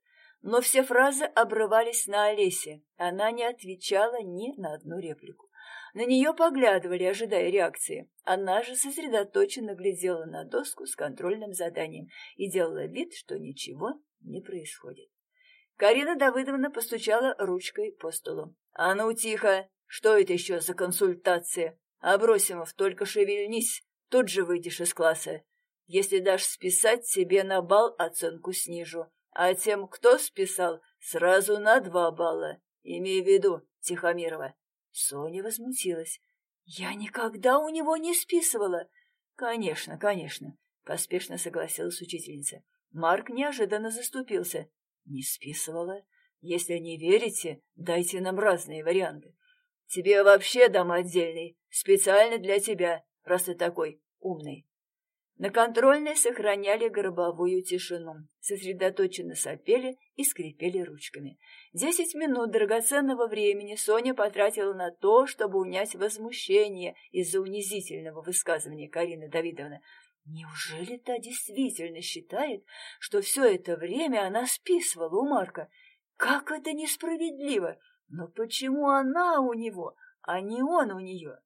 но все фразы обрывались на Олесе. Она не отвечала ни на одну реплику. На нее поглядывали, ожидая реакции. Она же сосредоточенно глядела на доску с контрольным заданием и делала вид, что ничего не происходит. Карина Давыдовна постучала ручкой по столу. «А ну, тихо! Что это еще за консультация? Абросимов, только шевельнись, тут же выйдешь из класса. Если дашь списать, себе на бал оценку снижу, а тем, кто списал, сразу на два балла. Имей в виду, Тихомирова. Соня возмутилась. Я никогда у него не списывала. Конечно, конечно, поспешно согласилась учительница. Марк неожиданно заступился. Не списывала. Если не верите, дайте нам разные варианты. Тебе вообще дам отдельный, специально для тебя, раз ты такой умный. На контрольной сохраняли гробовую тишину, сосредоточенно сопели и скрипели ручками. Десять минут драгоценного времени Соня потратила на то, чтобы унять возмущение из-за унизительного высказывания Карины Давидовны. Неужели та действительно считает, что все это время она списывала у Марка? Как это несправедливо! Но почему она у него, а не он у нее?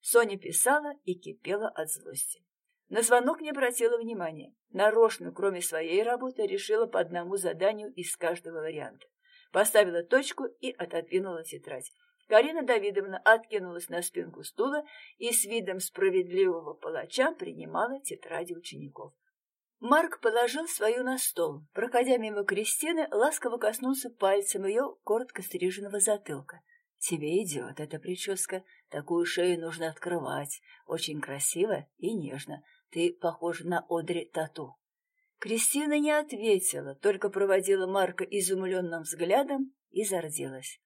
Соня писала и кипела от злости. На звонок не обратила внимания. Нарочно, кроме своей работы, решила по одному заданию из каждого варианта. Поставила точку и отодвинула тетрадь. Карина Давидовна откинулась на спинку стула и с видом справедливого палача принимала тетради учеников. Марк положил свою на стол. Проходя мимо Кристины, ласково коснулся пальцем ее коротко стриженного затылка. «Тебе идет эта прическа. Такую шею нужно открывать. Очень красиво и нежно. Ты похожа на Одри Тату. Кристина не ответила, только проводила Марка изумленным взглядом и зарделась.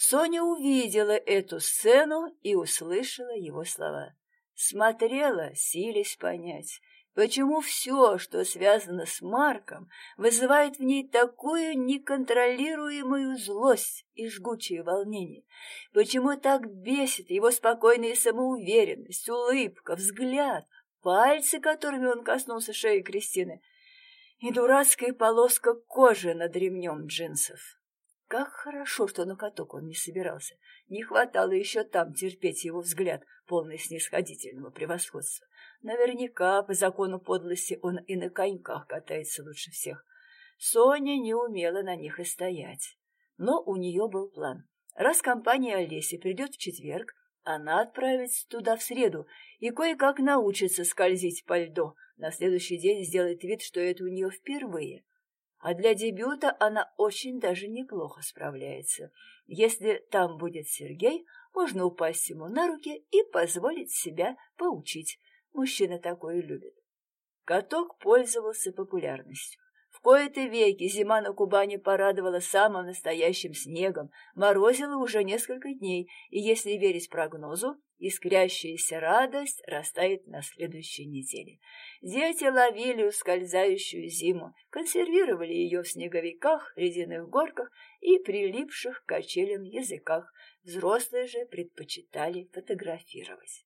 Соня увидела эту сцену и услышала его слова. Смотрела, силясь понять, почему все, что связано с Марком, вызывает в ней такую неконтролируемую злость и жгучее волнение, почему так бесит его спокойная самоуверенность, улыбка, взгляд — пальцы, которыми он коснулся шеи Кристины. и дурацкая полоска кожи над ремнем джинсов. Как хорошо, что на каток он не собирался. Не хватало еще там терпеть его взгляд, полный снисходительного превосходства. Наверняка, по закону подлости, он и на коньках катается лучше всех. Соня не умела на них и стоять. Но у нее был план. Раз компания Олеси придет в четверг, она отправится туда в среду и кое-как научится скользить по льду. На следующий день сделает вид, что это у нее впервые. А для дебюта она очень даже неплохо справляется. Если там будет Сергей, можно упасть ему на руки и позволить себя поучить. Мужчина такое любит. Каток пользовался популярностью. В кои-то веки зима на Кубани порадовала самым настоящим снегом, морозила уже несколько дней, и, если верить прогнозу, искрящаяся радость растает на следующей неделе. Дети ловили ускользающую зиму, консервировали ее в снеговиках, ледяных горках и прилипших к качелям языках. Взрослые же предпочитали фотографировать.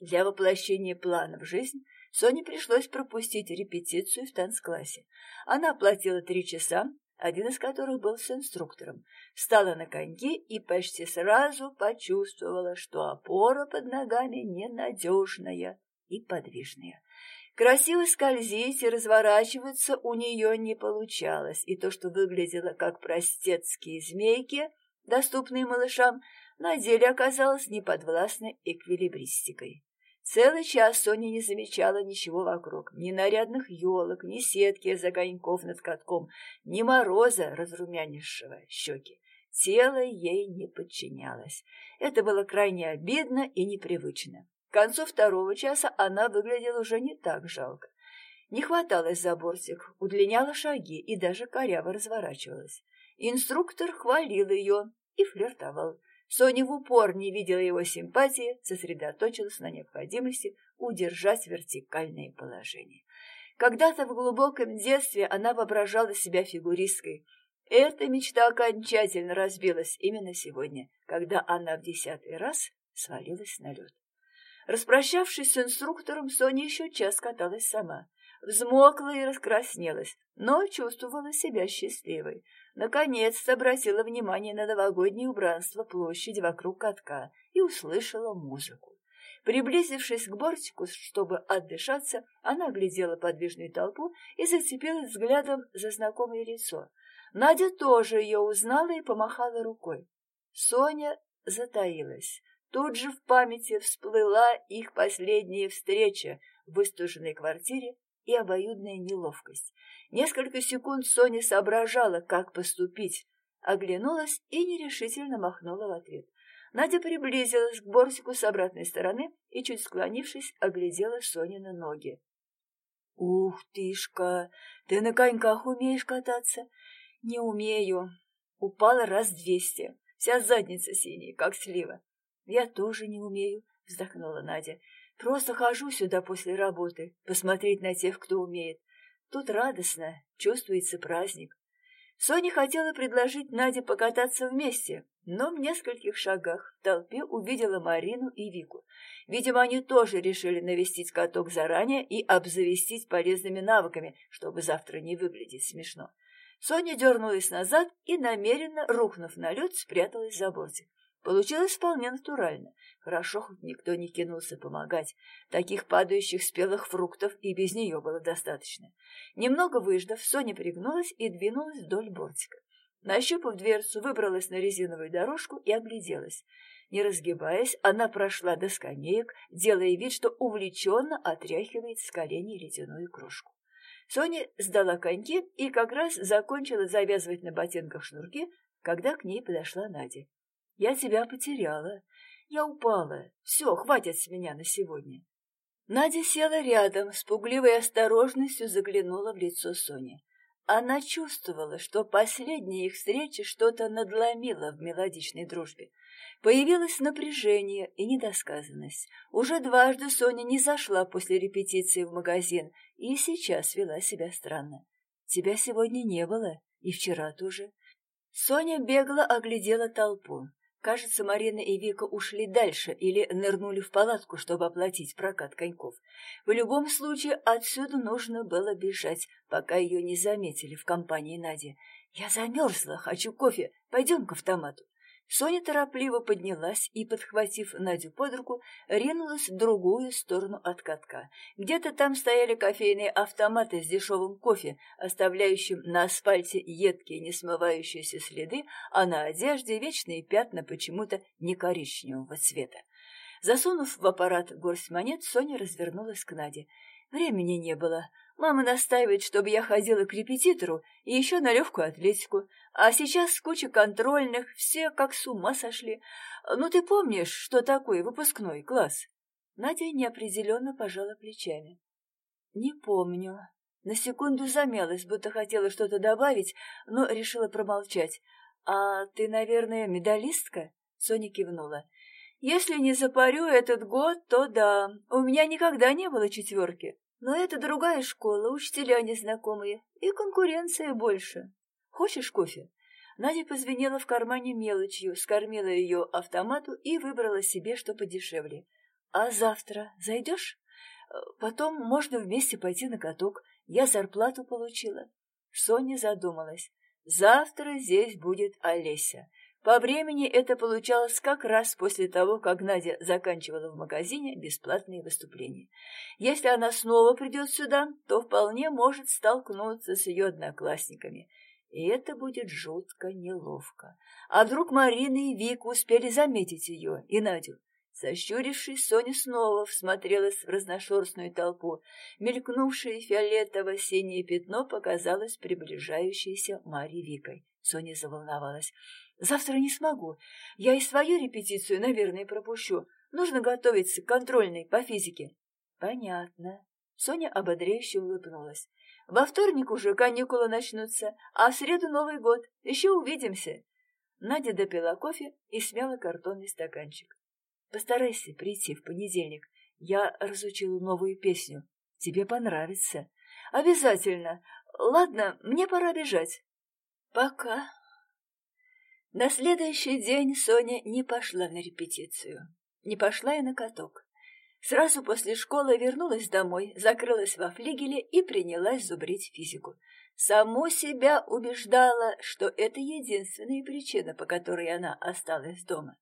Для воплощения плана в жизнь Соне пришлось пропустить репетицию в танцклассе. Она оплатила три часа, один из которых был с инструктором, встала на коньки и почти сразу почувствовала, что опора под ногами ненадежная и подвижная. Красиво скользить и разворачиваться у нее не получалось, и то, что выглядело как простецкие змейки, доступные малышам, на деле оказалось неподвластной эквилибристикой. Целый час Соня не замечала ничего вокруг, ни нарядных елок, ни сетки из огоньков над катком, ни мороза, разрумянившего щеки. Тело ей не подчинялось. Это было крайне обидно и непривычно. К концу второго часа она выглядела уже не так жалко. Не хваталось за бортик, удлиняла шаги и даже коряво разворачивалась. Инструктор хвалил ее и флиртовал. Соня в упор не видела его симпатии, сосредоточилась на необходимости удержать вертикальное положение. Когда-то в глубоком детстве она воображала себя фигуристкой. Эта мечта окончательно разбилась именно сегодня, когда она в десятый раз свалилась на лед. Распрощавшись с инструктором, Соня еще час каталась сама. Взмокла и раскраснелась, но чувствовала себя счастливой. Наконец-то обратила внимание на новогоднее убранство площади вокруг катка и услышала музыку. Приблизившись к бортику, чтобы отдышаться, она оглядела подвижную толпу и зацепилась взглядом за знакомое лицо. Надя тоже ее узнала и помахала рукой. Соня затаилась. Тут же в памяти всплыла их последняя встреча в выстуженной квартире и обоюдная неловкость. Несколько секунд Соня соображала, как поступить, оглянулась и нерешительно махнула в ответ. Надя приблизилась к бортику с обратной стороны и, чуть склонившись, оглядела Сонины ноги. — Ух тышка, ты на коньках умеешь кататься? — Не умею. Упала раз двести, вся задница синяя, как слива. — Я тоже не умею, — вздохнула Надя. Просто хожу сюда после работы, посмотреть на тех, кто умеет. Тут радостно, чувствуется праздник. Соня хотела предложить Наде покататься вместе, но в нескольких шагах в толпе увидела Марину и Вику. Видимо, они тоже решили навестить каток заранее и обзавестись полезными навыками, чтобы завтра не выглядеть смешно. Соня дернулась назад и, намеренно рухнув на лед, спряталась за бортик. Получилось вполне натурально. Хорошо, хоть никто не кинулся помогать. Таких падающих спелых фруктов и без нее было достаточно. Немного выждав, Соня пригнулась и двинулась вдоль бортика. Нащупав дверцу, выбралась на резиновую дорожку и огляделась. Не разгибаясь, она прошла до скамеек, делая вид, что увлеченно отряхивает с коленей ледяную крошку. Соня сдала коньки и как раз закончила завязывать на ботинках шнурки, когда к ней подошла Надя. Я тебя потеряла. Я упала. Все, хватит с меня на сегодня. Надя села рядом, с пугливой осторожностью заглянула в лицо Сони. Она чувствовала, что последняя их встреча что-то надломила в мелодичной дружбе. Появилось напряжение и недосказанность. Уже дважды Соня не зашла после репетиции в магазин и сейчас вела себя странно. «Тебя сегодня не было, и вчера тоже». Соня бегло оглядела толпу. Кажется, Марина и Вика ушли дальше или нырнули в палатку, чтобы оплатить прокат коньков. В любом случае, отсюда нужно было бежать, пока ее не заметили в компании Нади. «Я замерзла, хочу кофе, пойдем к автомату». Соня торопливо поднялась и, подхватив Надю под руку, ринулась в другую сторону от катка. Где-то там стояли кофейные автоматы с дешевым кофе, оставляющим на асфальте едкие несмывающиеся следы, а на одежде вечные пятна почему-то не коричневого цвета. Засунув в аппарат горсть монет, Соня развернулась к Наде. Времени не было. Мама настаивает, чтобы я ходила к репетитору и еще на легкую атлетику. А сейчас куча контрольных, все как с ума сошли. Ну, ты помнишь, что такое выпускной класс?» Надя неопределенно пожала плечами. «Не помню». На секунду замялась, будто хотела что-то добавить, но решила промолчать. «А ты, наверное, медалистка?» Соня кивнула. «Если не запарю этот год, то да. У меня никогда не было четверки. Но это другая школа, учителя незнакомые, и конкуренция больше. Хочешь кофе?» Надя позвенела в кармане мелочью, скормила ее автомату и выбрала себе что подешевле. «А завтра зайдешь? Потом можно вместе пойти на каток. Я зарплату получила». Соня задумалась. «Завтра здесь будет Олеся. По времени это получалось как раз после того, как Надя заканчивала в магазине бесплатные выступления. Если она снова придет сюда, то вполне может столкнуться с ее одноклассниками. И это будет жутко неловко. А вдруг Марина и Вика успели заметить ее и Надю? Сощурившись, Соня снова всмотрелась в разношерстную толпу. Мелькнувшее фиолетово-синее пятно показалось приближающейся Марьей Викой. Соня заволновалась. Завтра не смогу. Я и свою репетицию, наверное, пропущу. Нужно готовиться к контрольной по физике. Понятно. Соня ободряюще улыбнулась. Во вторник уже каникулы начнутся, а в среду Новый год. Еще увидимся. Надя допила кофе и смяла картонный стаканчик. Постарайся прийти в понедельник. Я разучила новую песню. Тебе понравится. Обязательно. Ладно, мне пора бежать. Пока. На следующий день Соня не пошла на репетицию, не пошла и на каток. Сразу после школы вернулась домой, закрылась во флигеле и принялась зубрить физику. Само себя убеждала, что это единственная причина, по которой она осталась дома.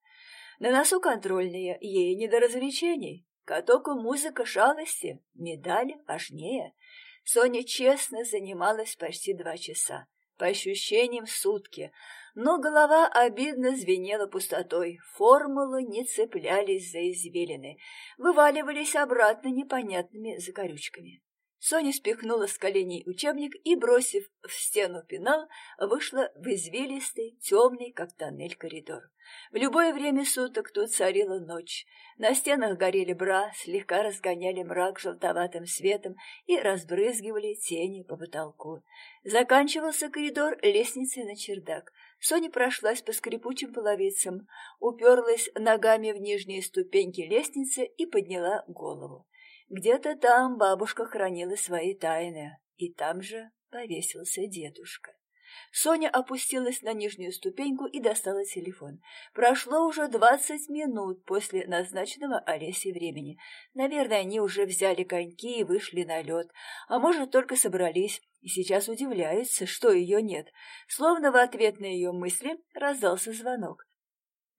На носу контрольные, ей не до развлечений. Катоку музыка шалости, медаль важнее. Соня честно занималась почти два часа, по ощущениям сутки, но голова обидно звенела пустотой, формулы не цеплялись за извилины, вываливались обратно непонятными закорючками. Соня спихнула с коленей учебник и, бросив в стену пенал, вышла в извилистый, темный, как тоннель, коридор. В любое время суток тут царила ночь. На стенах горели бра, слегка разгоняли мрак желтоватым светом и разбрызгивали тени по потолку. Заканчивался коридор лестницей на чердак. Соня прошлась по скрипучим половицам, уперлась ногами в нижние ступеньки лестницы и подняла голову. Где-то там бабушка хранила свои тайны, и там же повесился дедушка. Соня опустилась на нижнюю ступеньку и достала телефон. Прошло уже двадцать минут после назначенного Олесей времени. Наверное, они уже взяли коньки и вышли на лед, а может, только собрались и сейчас удивляются, что ее нет. Словно в ответ на ее мысли раздался звонок.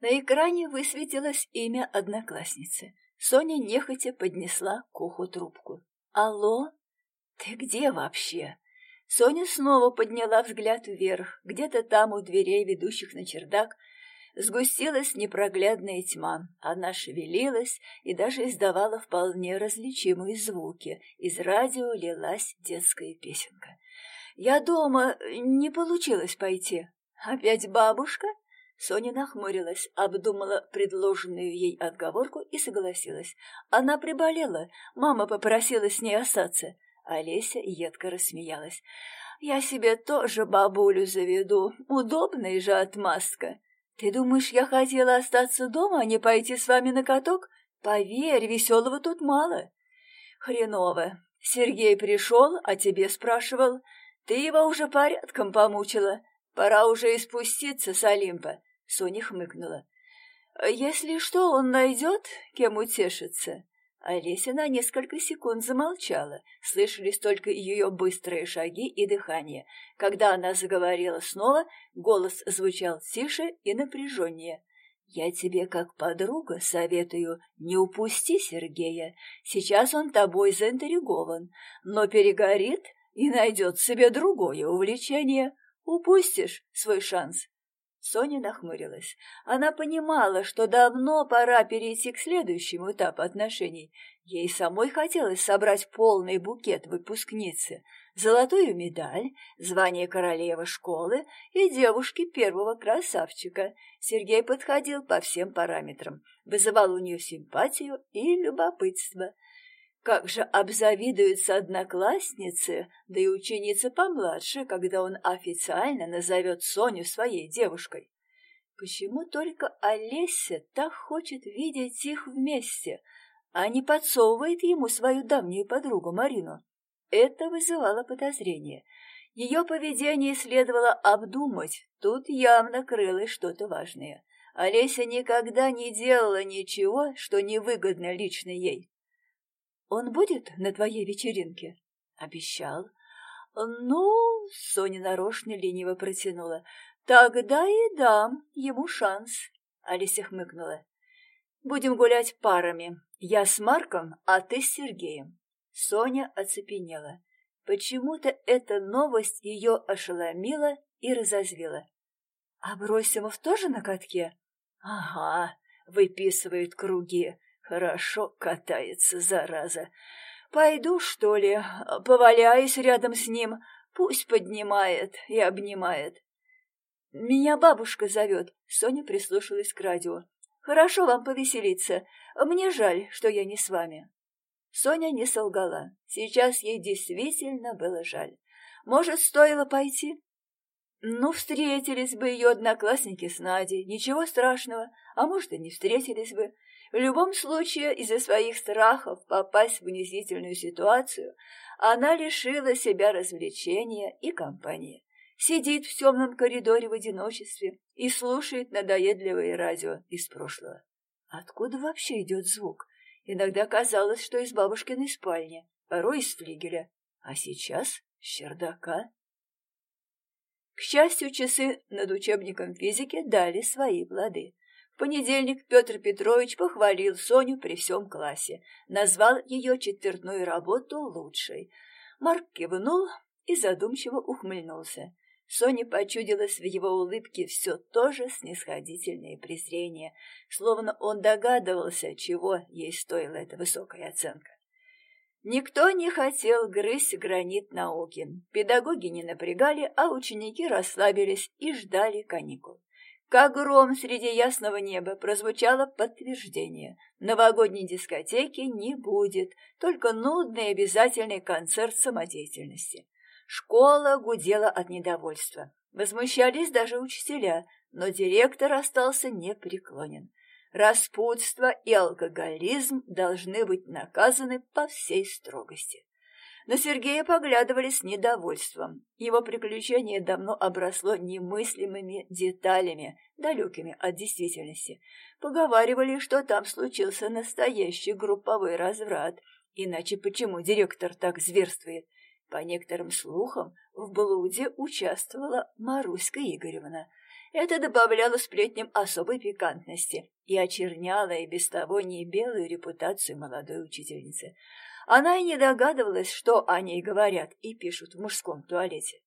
На экране высветилось имя одноклассницы. Соня нехотя поднесла к уху трубку. «Алло? Ты где вообще?» Соня снова подняла взгляд вверх. Где-то там, у дверей, ведущих на чердак, сгустилась непроглядная тьма. Она шевелилась и даже издавала вполне различимые звуки. Из радио лилась детская песенка. «Я дома, не получилось пойти. Опять бабушка?» Соня нахмурилась, обдумала предложенную ей отговорку и согласилась. Она приболела, мама попросила с ней остаться. Олеся едко рассмеялась. «Я себе тоже бабулю заведу, удобная же отмазка. Ты думаешь, я хотела остаться дома, а не пойти с вами на каток? Поверь, веселого тут мало». «Хреново. Сергей пришел, а тебе спрашивал. Ты его уже порядком помучила. Пора уже и спуститься с Олимпа. Соня хмыкнула. Если что, он найдет, кем утешиться. Олеся на несколько секунд замолчала, слышались только ее быстрые шаги и дыхание. Когда она заговорила снова, голос звучал тише и напряженнее. «Я тебе как подруга советую, не упусти Сергея. Сейчас он тобой заинтригован, но перегорит и найдет себе другое увлечение. Упустишь свой шанс. Соня нахмурилась. Она понимала, что давно пора перейти к следующему этапу отношений. Ей самой хотелось собрать полный букет выпускницы, золотую медаль, звание королевы школы и девушки первого красавчика. Сергей подходил по всем параметрам, вызывал у нее симпатию и любопытство. Как же обзавидуются одноклассницы, да и ученицы помладше, когда он официально назовет Соню своей девушкой. Почему только Олеся так хочет видеть их вместе, а не подсовывает ему свою давнюю подругу Марину? Это вызывало подозрение. Ее поведение следовало обдумать, тут явно крылось что-то важное. Олеся никогда не делала ничего, что невыгодно лично ей. Он будет на твоей вечеринке? Обещал. Ну, Соня нарочно лениво протянула. Тогда и дам ему шанс. Алися хмыкнула. Будем гулять парами. Я с Марком, а ты с Сергеем. Соня оцепенела. Почему-то эта новость ее ошеломила и разозлила. А Бросимов тоже на катке? Ага, выписывает круги. Хорошо катается, зараза. Пойду, что ли, поваляюсь рядом с ним, пусть поднимает и обнимает. Меня бабушка зовет, Соня прислушалась к радио. Хорошо вам повеселиться, мне жаль, что я не с вами. Соня не солгала, сейчас ей действительно было жаль. Может, стоило пойти? Ну, встретились бы ее одноклассники с Надей, ничего страшного, а может, и не встретились бы. В любом случае, из-за своих страхов попасть в унизительную ситуацию, она лишила себя развлечения и компании. Сидит в темном коридоре в одиночестве и слушает надоедливое радио из прошлого. Откуда вообще идет звук? Иногда казалось, что из бабушкиной спальни, порой из флигеля, а сейчас с чердака. К счастью, часы над учебником физики дали свои плоды. В понедельник Петр Петрович похвалил Соню при всем классе, назвал ее четвертную работу лучшей. Марк кивнул и задумчиво ухмыльнулся. Соне почудилось в его улыбке все то же снисходительное презрение, словно он догадывался, чего ей стоила эта высокая оценка. Никто не хотел грызть гранит науки. Педагоги не напрягали, а ученики расслабились и ждали каникул. Как гром среди ясного неба прозвучало подтверждение. Новогодней дискотеки не будет, только нудный обязательный концерт самодеятельности. Школа гудела от недовольства. Возмущались даже учителя, но директор остался непреклонен. Распутство и алкоголизм должны быть наказаны по всей строгости. На Сергея поглядывали с недовольством. Его приключение давно обросло немыслимыми деталями, далекими от действительности. Поговаривали, что там случился настоящий групповой разврат. Иначе почему директор так зверствует? По некоторым слухам, в блуде участвовала Маруська Игоревна. Это добавляло сплетням особой пикантности и очерняло и без того не белую репутацию молодой учительницы. Она и не догадывалась, что о ней говорят и пишут в мужском туалете.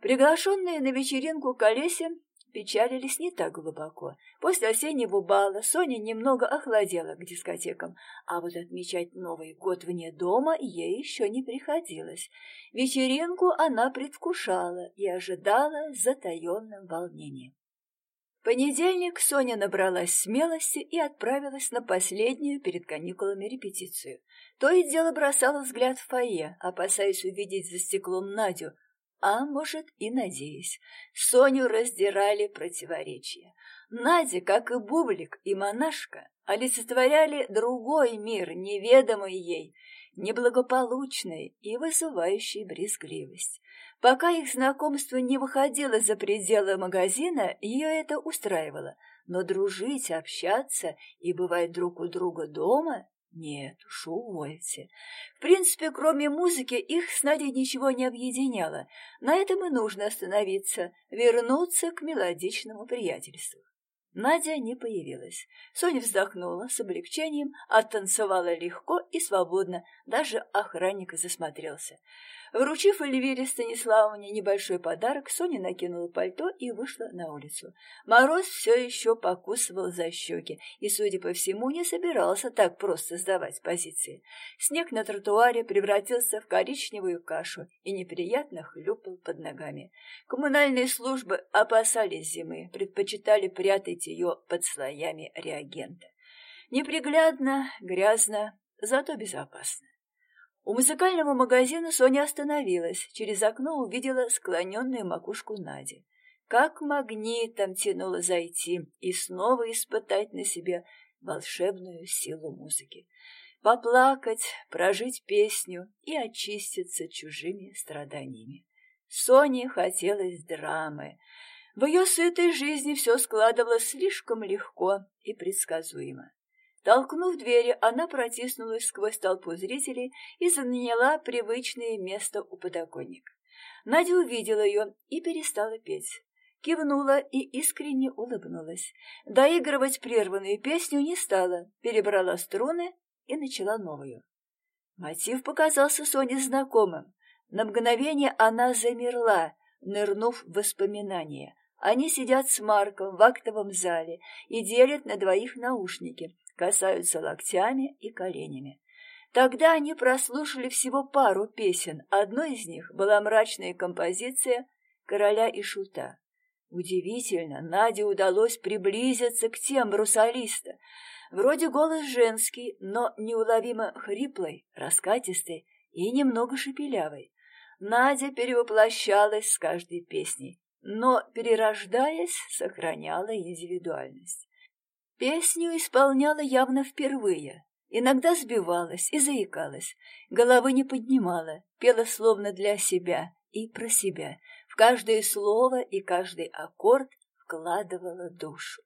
Приглашенные на вечеринку к Олесе печалились не так глубоко. После осеннего бала Соня немного охладела к дискотекам, а вот отмечать Новый год вне дома ей еще не приходилось. Вечеринку она предвкушала и ожидала с затаенным волнением понедельник Соня набралась смелости и отправилась на последнюю перед каникулами репетицию. То и дело бросала взгляд в фойе, опасаясь увидеть за стеклом Надю, а может и надеясь. Соню раздирали противоречия. Надя, как и Бублик и монашка, олицетворяли другой мир, неведомый ей, неблагополучный и вызывающий брезгливость. Пока их знакомство не выходило за пределы магазина, ее это устраивало. но дружить, общаться и бывать друг у друга дома нет уж, увольте. В принципе, кроме музыки, их с Надей ничего не объединяло. На этом и нужно остановиться, вернуться к мелодичному приятельству. Надя не появилась. Соня вздохнула с облегчением, оттанцевала легко и свободно, даже охранник засмотрелся. Вручив Эльвире Станиславовне небольшой подарок, Соня накинула пальто и вышла на улицу. Мороз все еще покусывал за щеки и, судя по всему, не собирался так просто сдавать позиции. Снег на тротуаре превратился в коричневую кашу и неприятно хлюпал под ногами. Коммунальные службы опасались зимы, предпочитали прятать ее под слоями реагента. Неприглядно, грязно, зато безопасно. У музыкального магазина Соня остановилась, через окно увидела склоненную макушку Нади. Как магнитом тянуло зайти и снова испытать на себе волшебную силу музыки. Поплакать, прожить песню и очиститься чужими страданиями. Соне хотелось драмы. В ее сытой жизни все складывалось слишком легко и предсказуемо. Толкнув двери, она протиснулась сквозь толпу зрителей и заняла привычное место у подоконника. Надя увидела ее и перестала петь. Кивнула и искренне улыбнулась. Доигрывать прерванную песню не стала, перебрала струны и начала новую. Мотив показался Соне знакомым. На мгновение она замерла, нырнув в воспоминания. Они сидят с Марком в актовом зале и делят на двоих наушники, касаются локтями и коленями. Тогда они прослушали всего пару песен. Одной из них была мрачная композиция «Короля и шута». Удивительно, Наде удалось приблизиться к тембру солиста. Вроде голос женский, но неуловимо хриплый, раскатистый и немного шепелявый. Надя перевоплощалась с каждой песней, но, перерождаясь, сохраняла индивидуальность. Песню исполняла явно впервые. Иногда сбивалась и заикалась, головы не поднимала, пела словно для себя и про себя. В каждое слово и каждый аккорд вкладывала душу.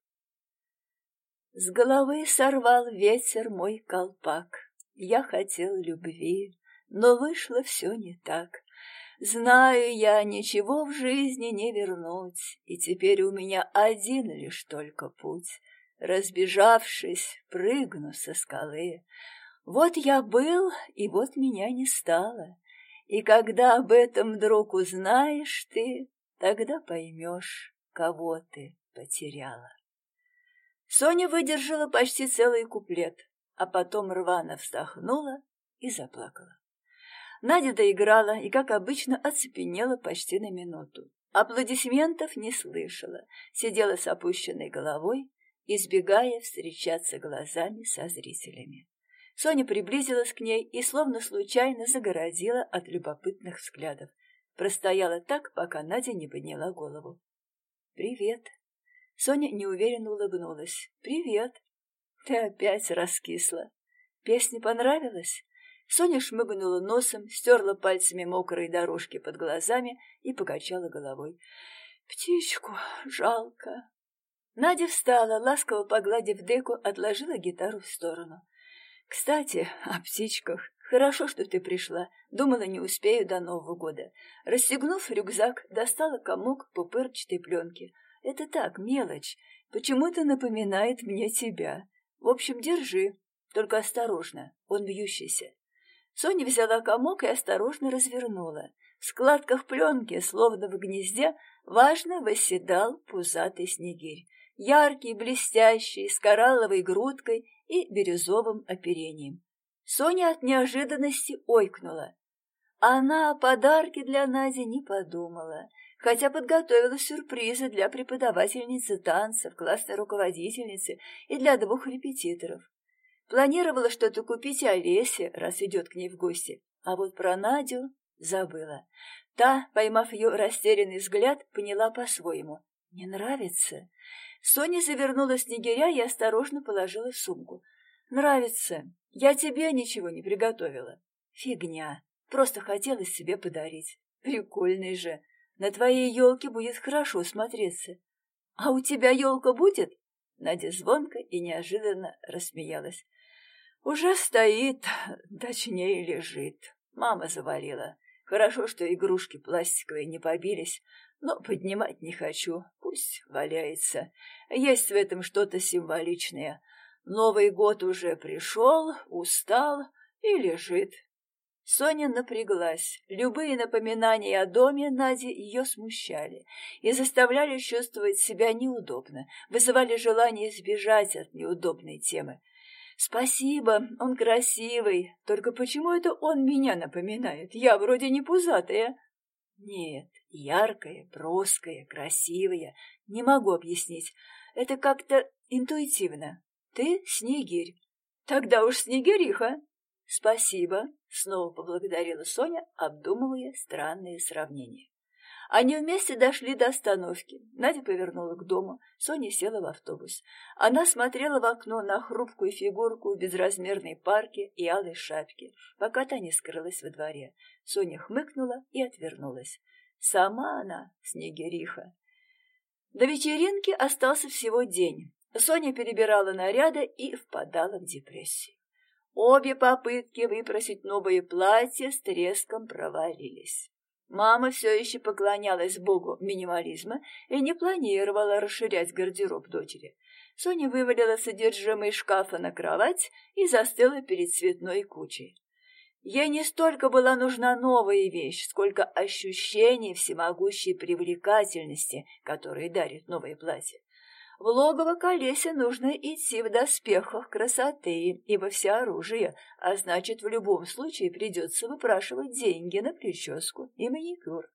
С головы сорвал ветер мой колпак. Я хотел любви, но вышло все не так. Знаю я, ничего в жизни не вернуть, и теперь у меня один лишь только путь — разбежавшись, прыгну со скалы. Вот я был, и вот меня не стало. И когда об этом вдруг узнаешь ты, тогда поймешь, кого ты потеряла. Соня выдержала почти целый куплет, а потом рвано вздохнула и заплакала. Надя доиграла и, как обычно, оцепенела почти на минуту. Аплодисментов не слышала, сидела с опущенной головой, избегая встречаться глазами со зрителями. Соня приблизилась к ней и словно случайно загородила от любопытных взглядов. Простояла так, пока Надя не подняла голову. «Привет!» Соня неуверенно улыбнулась. «Привет!» «Ты опять раскисла. Песня понравилась?» Соня шмыгнула носом, стерла пальцами мокрые дорожки под глазами и покачала головой. «Птичку жалко!» Надя встала, ласково погладив деку, отложила гитару в сторону. «Кстати, о птичках. Хорошо, что ты пришла. Думала, не успею до Нового года». Расстегнув рюкзак, достала комок пупырчатой пленки. «Это так, мелочь. Почему-то напоминает мне тебя. В общем, держи. Только осторожно, он бьющийся». Соня взяла комок и осторожно развернула. В складках пленки, словно в гнезде, важно восседал пузатый снегирь яркий, блестящий, с коралловой грудкой и бирюзовым оперением. Соня от неожиданности ойкнула. Она о подарке для Нади не подумала, хотя подготовила сюрпризы для преподавательницы танцев, классной руководительницы и для двух репетиторов. Планировала что-то купить Олесе, раз идет к ней в гости, а вот про Надю забыла. Та, поймав ее растерянный взгляд, поняла по-своему. «Не нравится?» Соня завернула снегиря и осторожно положила сумку. «Нравится. Я тебе ничего не приготовила». «Фигня. Просто хотелось себе подарить. Прикольный же. На твоей елке будет хорошо смотреться». «А у тебя елка будет?» Надя звонко и неожиданно рассмеялась. Уже стоит, точнее лежит. Мама завалила. Хорошо, что игрушки пластиковые не побились, но поднимать не хочу. Пусть валяется. Есть в этом что-то символичное. Новый год уже пришел, устал и лежит. Соня напряглась. Любые напоминания о доме Нади ее смущали и заставляли чувствовать себя неудобно, вызывали желание избежать от неудобной темы. «Спасибо, он красивый. Только почему это он меня напоминает? Я вроде не пузатая». «Нет, яркая, броская, красивая. Не могу объяснить. Это как-то интуитивно. Ты снегирь. Тогда уж снегириха». «Спасибо», — снова поблагодарила Соня, обдумывая странные сравнения. Они вместе дошли до остановки. Надя повернула к дому, Соня села в автобус. Она смотрела в окно на хрупкую фигурку в безразмерной парке и алой шапке, пока та не скрылась во дворе. Соня хмыкнула и отвернулась. Сама она, снегириха. До вечеринки остался всего день. Соня перебирала наряды и впадала в депрессию. Обе попытки выпросить новое платье с треском провалились. Мама все еще поклонялась богу минимализма и не планировала расширять гардероб дочери. Соня вывалила содержимое шкафа на кровать и застыла перед цветной кучей. Ей не столько была нужна новая вещь, сколько ощущение всемогущей привлекательности, которое дарит новое платье. В логово Колесе нужно идти в доспехах красоты и во всеоружие, а значит, в любом случае придется выпрашивать деньги на прическу и маникюр.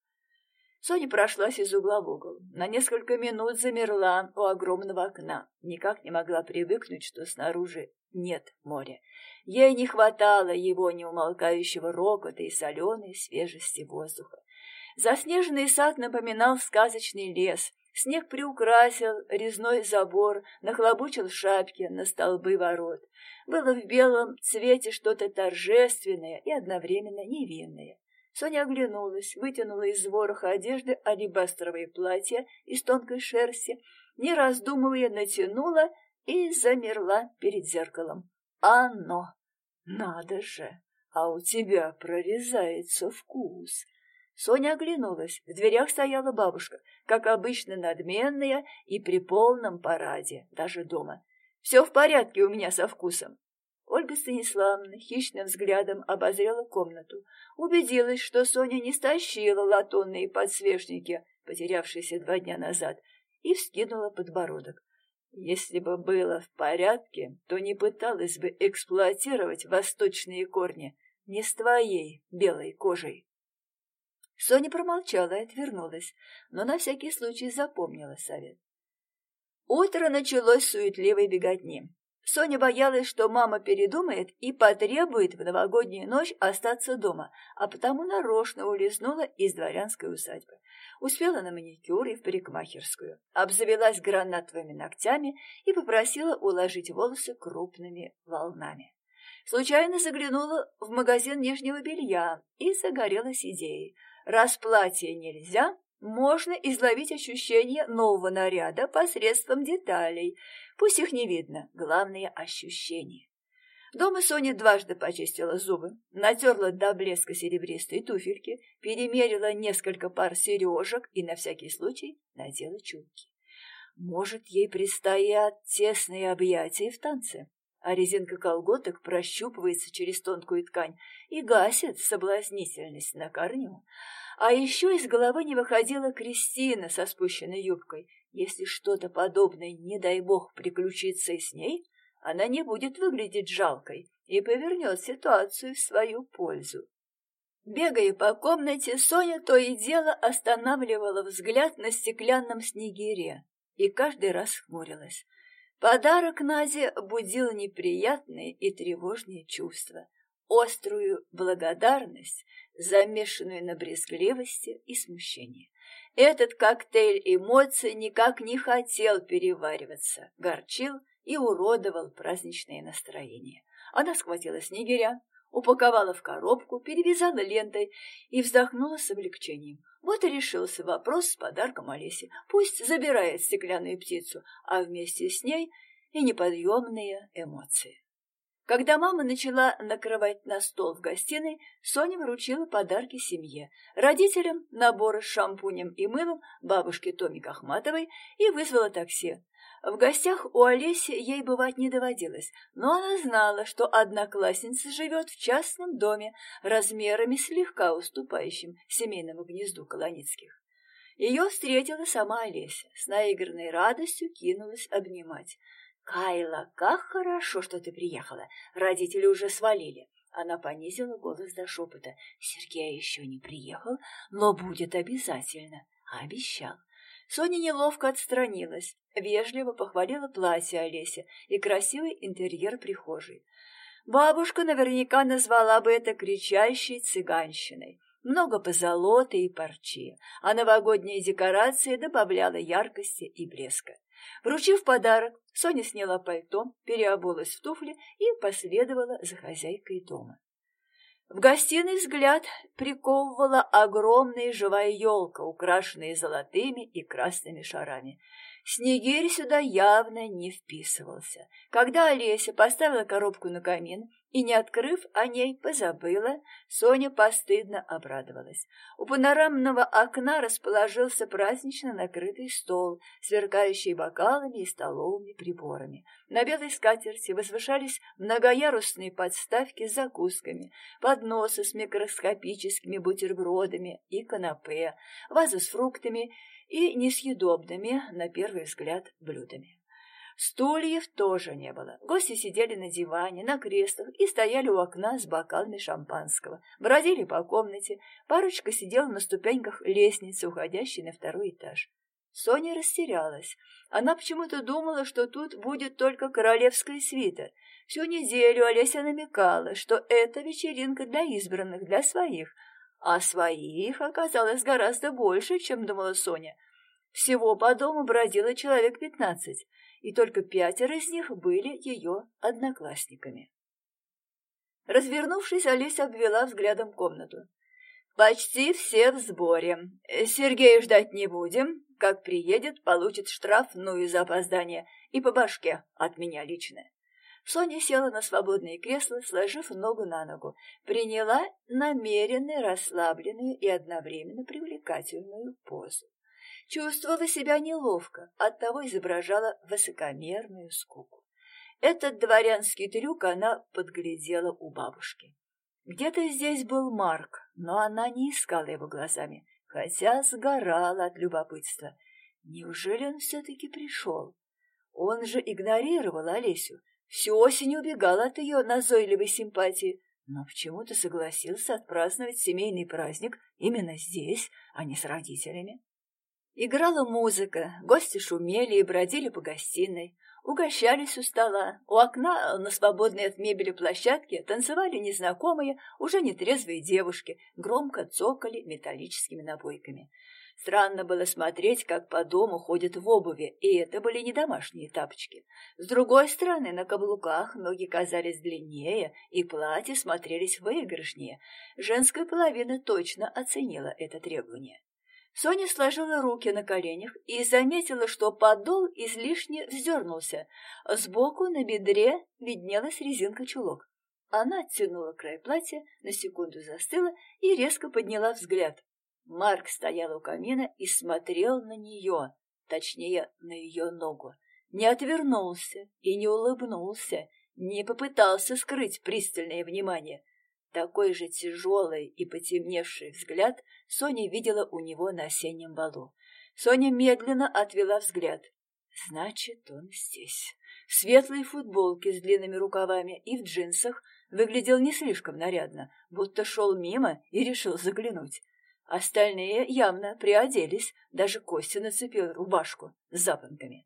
Соня прошлась из угла в угол. На несколько минут замерла у огромного окна. Никак не могла привыкнуть, что снаружи нет моря. Ей не хватало его неумолкающего рокота и соленой свежести воздуха. Заснеженный сад напоминал сказочный лес, Снег приукрасил резной забор, нахлобучил шапки на столбы ворот. Было в белом цвете что-то торжественное и одновременно невинное. Соня оглянулась, вытянула из вороха одежды алебастровое платье из тонкой шерсти, не раздумывая, натянула и замерла перед зеркалом. Оно! Надо же! А у тебя прорезается вкус! Соня оглянулась. В дверях стояла бабушка, как обычно надменная и при полном параде, даже дома. «Все в порядке у меня со вкусом». Ольга Станиславовна хищным взглядом обозрела комнату, убедилась, что Соня не стащила латунные подсвечники, потерявшиеся два дня назад, и вскинула подбородок. Если бы было в порядке, то не пыталась бы эксплуатировать восточные корни не с твоей белой кожей. Соня промолчала и отвернулась, но на всякий случай запомнила совет. Утро началось суетливой беготни. Соня боялась, что мама передумает и потребует в новогоднюю ночь остаться дома, а потому нарочно улизнула из дворянской усадьбы. Успела на маникюр и в парикмахерскую, обзавелась гранатовыми ногтями и попросила уложить волосы крупными волнами. Случайно заглянула в магазин нижнего белья и загорелась идеей – Раз платье нельзя, можно изловить ощущение нового наряда посредством деталей. Пусть их не видно, главное — ощущение. Дома Соня дважды почистила зубы, натерла до блеска серебристые туфельки, перемерила несколько пар сережек и на всякий случай надела чулки. Может, ей предстоят тесные объятия в танце, а резинка колготок прощупывается через тонкую ткань и гасит соблазнительность на корню. А еще из головы не выходила Кристина со спущенной юбкой. Если что-то подобное, не дай бог, приключится и с ней, она не будет выглядеть жалкой и повернет ситуацию в свою пользу. Бегая по комнате, Соня то и дело останавливала взгляд на стеклянном снегире и каждый раз хмурилась. Подарок Наде будил неприятные и тревожные чувства, острую благодарность замешанную на брезгливости и смущении. Этот коктейль эмоций никак не хотел перевариваться, горчил и уродовал праздничное настроение. Она схватила снегиря, упаковала в коробку, перевязала лентой и вздохнула с облегчением. Вот и решился вопрос с подарком Олесе. Пусть забирает стеклянную птицу, а вместе с ней и неподъемные эмоции. Когда мама начала накрывать на стол в гостиной, Соня вручила подарки семье. Родителям наборы с шампунем и мылом бабушке Томе Ахматовой и вызвала такси. В гостях у Олеси ей бывать не доводилось, но она знала, что одноклассница живет в частном доме размерами слегка уступающим семейному гнезду Колоницких. Ее встретила сама Олеся, с наигранной радостью кинулась обнимать. «Кайла, как хорошо, что ты приехала. Родители уже свалили». Она понизила голос до шепота. «Сергей еще не приехал, но будет обязательно». Обещал. Соня неловко отстранилась, вежливо похвалила платье Олеся и красивый интерьер прихожей. Бабушка наверняка назвала бы это кричащей цыганщиной. Много позолоты и парчи, а новогодние декорации добавляла яркости и блеска. Вручив подарок, Соня сняла пальто, переобулась в туфли и последовала за хозяйкой дома. В гостиной взгляд приковывала огромная живая елка, украшенная золотыми и красными шарами. Снегирь сюда явно не вписывался. Когда Олеся поставила коробку на камин и, не открыв о ней, позабыла, Соня постыдно обрадовалась. У панорамного окна расположился празднично накрытый стол, сверкающий бокалами и столовыми приборами. На белой скатерти возвышались многоярусные подставки с закусками, подносы с микроскопическими бутербродами и канапе, вазы с фруктами и несъедобными, на первый взгляд, блюдами. Стульев тоже не было. Гости сидели на диване, на креслах и стояли у окна с бокалами шампанского. Бродили по комнате. Парочка сидела на ступеньках лестницы, уходящей на второй этаж. Соня растерялась. Она почему-то думала, что тут будет только королевская свита. Всю неделю Олеся намекала, что это вечеринка для избранных, для своих. А своих оказалось гораздо больше, чем думала Соня. Всего по дому бродило человек пятнадцать и только пятеро из них были ее одноклассниками. Развернувшись, Олеся обвела взглядом комнату. «Почти все в сборе. Сергея ждать не будем. Как приедет, получит штраф, ну и за опоздание, и по башке от меня лично». Соня села на свободное кресло, сложив ногу на ногу, приняла намеренную, расслабленную и одновременно привлекательную позу чувствовала себя неловко, оттого изображала высокомерную скуку. Этот дворянский трюк она подглядела у бабушки. Где-то здесь был Марк, но она не искала его глазами, хотя сгорала от любопытства. Неужели он все-таки пришел? Он же игнорировал Олесю, всю осень убегал от ее назойливой симпатии, но почему-то согласился отпраздновать семейный праздник именно здесь, а не с родителями. Играла музыка, гости шумели и бродили по гостиной, угощались у стола. У окна на свободной от мебели площадке танцевали незнакомые, уже нетрезвые девушки, громко цокали металлическими набойками. Странно было смотреть, как по дому ходят в обуви, и это были не домашние тапочки. С другой стороны, на каблуках ноги казались длиннее, и платья смотрелись выигрышнее. Женская половина точно оценила это требование. Соня сложила руки на коленях и заметила, что подол излишне вздернулся. Сбоку на бедре виднелась резинка чулок. Она оттянула край платья, на секунду застыла и резко подняла взгляд. Марк стоял у камина и смотрел на нее, точнее, на ее ногу. Не отвернулся и не улыбнулся, не попытался скрыть пристальное внимание. Такой же тяжелый и потемневший взгляд Соня видела у него на осеннем балу. Соня медленно отвела взгляд. Значит, он здесь. В светлой футболке с длинными рукавами и в джинсах выглядел не слишком нарядно, будто шел мимо и решил заглянуть. Остальные явно приоделись, даже Костя нацепил рубашку с запонками.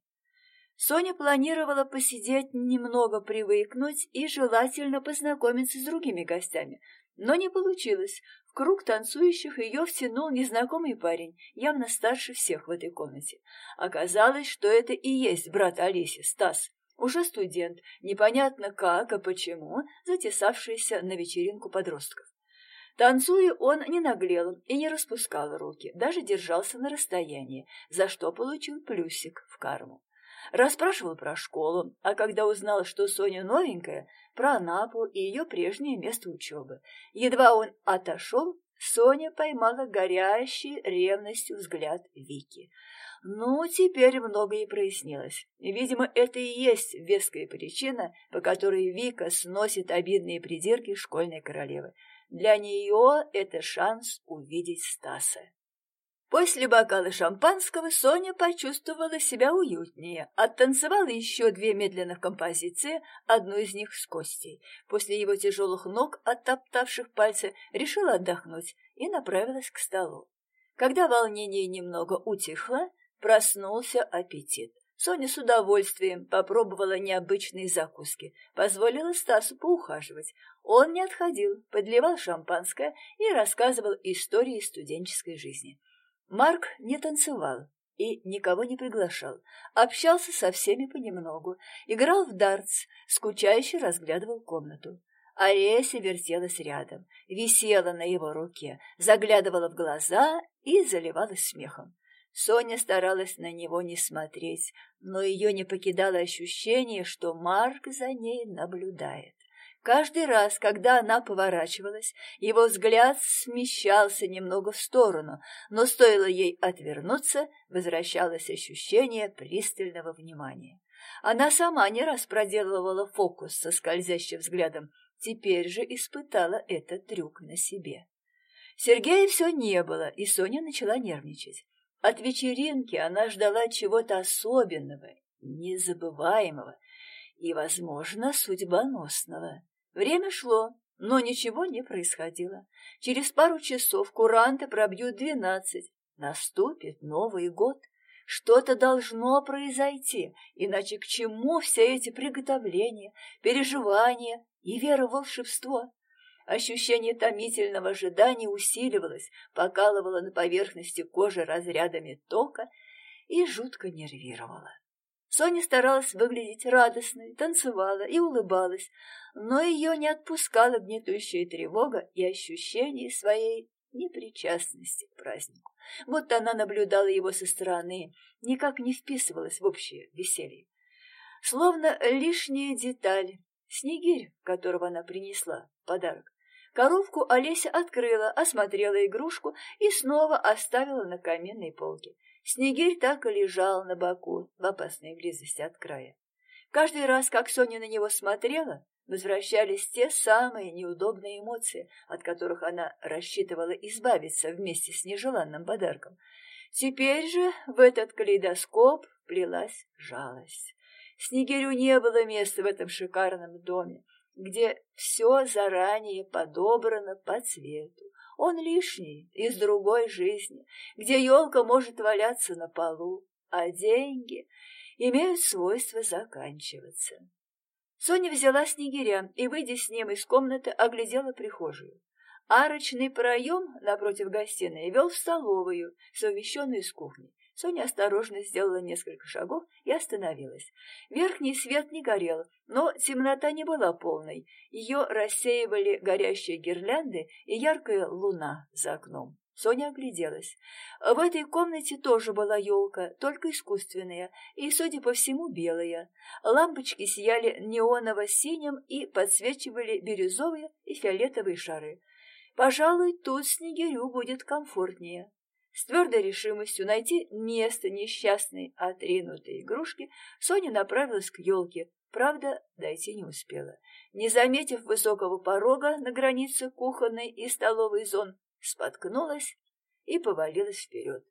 Соня планировала посидеть немного привыкнуть и желательно познакомиться с другими гостями, но не получилось. В круг танцующих ее втянул незнакомый парень, явно старше всех в этой комнате. Оказалось, что это и есть брат Олеси, Стас. Уже студент, непонятно как и почему, затесавшийся на вечеринку подростков. Танцуя, он не наглел и не распускал руки, даже держался на расстоянии, за что получил плюсик в карму. Расспрашивал про школу, а когда узнал, что Соня новенькая, про Анапу и ее прежнее место учебы. Едва он отошел, Соня поймала горящий ревностью взгляд Вики. Ну, теперь многое прояснилось. Видимо, это и есть веская причина, по которой Вика сносит обидные придирки школьной королевы. Для нее это шанс увидеть Стаса. После бокала шампанского Соня почувствовала себя уютнее, оттанцевала еще две медленных композиции, одну из них с Костей. После его тяжелых ног, оттоптавших пальцы, решила отдохнуть и направилась к столу. Когда волнение немного утихло, проснулся аппетит. Соня с удовольствием попробовала необычные закуски, позволила Стасу поухаживать. Он не отходил, подливал шампанское и рассказывал истории студенческой жизни. Марк не танцевал и никого не приглашал, общался со всеми понемногу, играл в дартс, скучающе разглядывал комнату. Олеся вертелась рядом, висела на его руке, заглядывала в глаза и заливалась смехом. Соня старалась на него не смотреть, но ее не покидало ощущение, что Марк за ней наблюдает. Каждый раз, когда она поворачивалась, его взгляд смещался немного в сторону, но стоило ей отвернуться, возвращалось ощущение пристального внимания. Она сама не раз проделывала фокус со скользящим взглядом, теперь же испытала этот трюк на себе. Сергея все не было, и Соня начала нервничать. От вечеринки она ждала чего-то особенного, незабываемого и, возможно, судьбоносного. Время шло, но ничего не происходило. Через пару часов куранты пробьют двенадцать. Наступит Новый год. Что-то должно произойти, иначе к чему все эти приготовления, переживания и вера в волшебство? Ощущение томительного ожидания усиливалось, покалывало на поверхности кожи разрядами тока и жутко нервировало. Соня старалась выглядеть радостной, танцевала и улыбалась, но ее не отпускала гнетущая тревога и ощущение своей непричастности к празднику. Будто она наблюдала его со стороны, никак не вписывалась в общее веселье. Словно лишняя деталь, снегирь, которого она принесла подарок. Коровку Олеся открыла, осмотрела игрушку и снова оставила на каменной полке. Снегирь так и лежал на боку в опасной близости от края. Каждый раз, как Соня на него смотрела, возвращались те самые неудобные эмоции, от которых она рассчитывала избавиться вместе с нежеланным подарком. Теперь же в этот калейдоскоп вплелась жалость. Снегирю не было места в этом шикарном доме, где все заранее подобрано по цвету. Он лишний, из другой жизни, где елка может валяться на полу, а деньги имеют свойство заканчиваться. Соня взяла снегиря и, выйдя с ним из комнаты, оглядела прихожую. Арочный проем напротив гостиной вел в столовую, совмещенную с кухней. Соня осторожно сделала несколько шагов и остановилась. Верхний свет не горел, но темнота не была полной. Ее рассеивали горящие гирлянды и яркая луна за окном. Соня огляделась. В этой комнате тоже была елка, только искусственная, и, судя по всему, белая. Лампочки сияли неоново-синим и подсвечивали бирюзовые и фиолетовые шары. Пожалуй, тут снегирю будет комфортнее. С твердой решимостью найти место несчастной отринутой игрушки, Соня направилась к елке, правда, дойти не успела. Не заметив высокого порога на границе кухонной и столовой зон, споткнулась и повалилась вперед.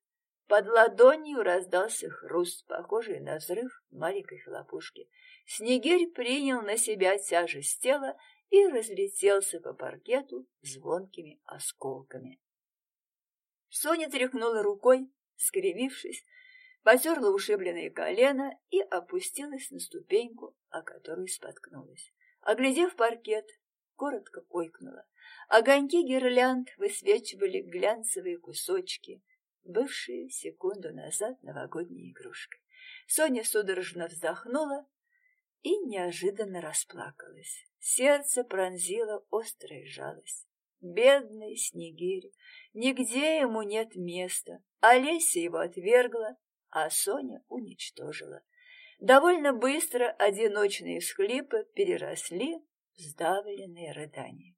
Под ладонью раздался хруст, похожий на взрыв маленькой хлопушки. Снегирь принял на себя тяжесть тела и разлетелся по паркету звонкими осколками. Соня тряхнула рукой, скривившись, потерла ушибленное колено и опустилась на ступеньку, о которой споткнулась. Оглядев паркет, коротко ойкнула. Огоньки гирлянд высвечивали глянцевые кусочки, бывшие секунду назад новогодней игрушкой. Соня судорожно вздохнула и неожиданно расплакалась. Сердце пронзило острая жалость. Бедный Снегирь, нигде ему нет места. Олеся его отвергла, а Соня уничтожила. Довольно быстро одиночные всхлипы переросли в сдавленные рыдания.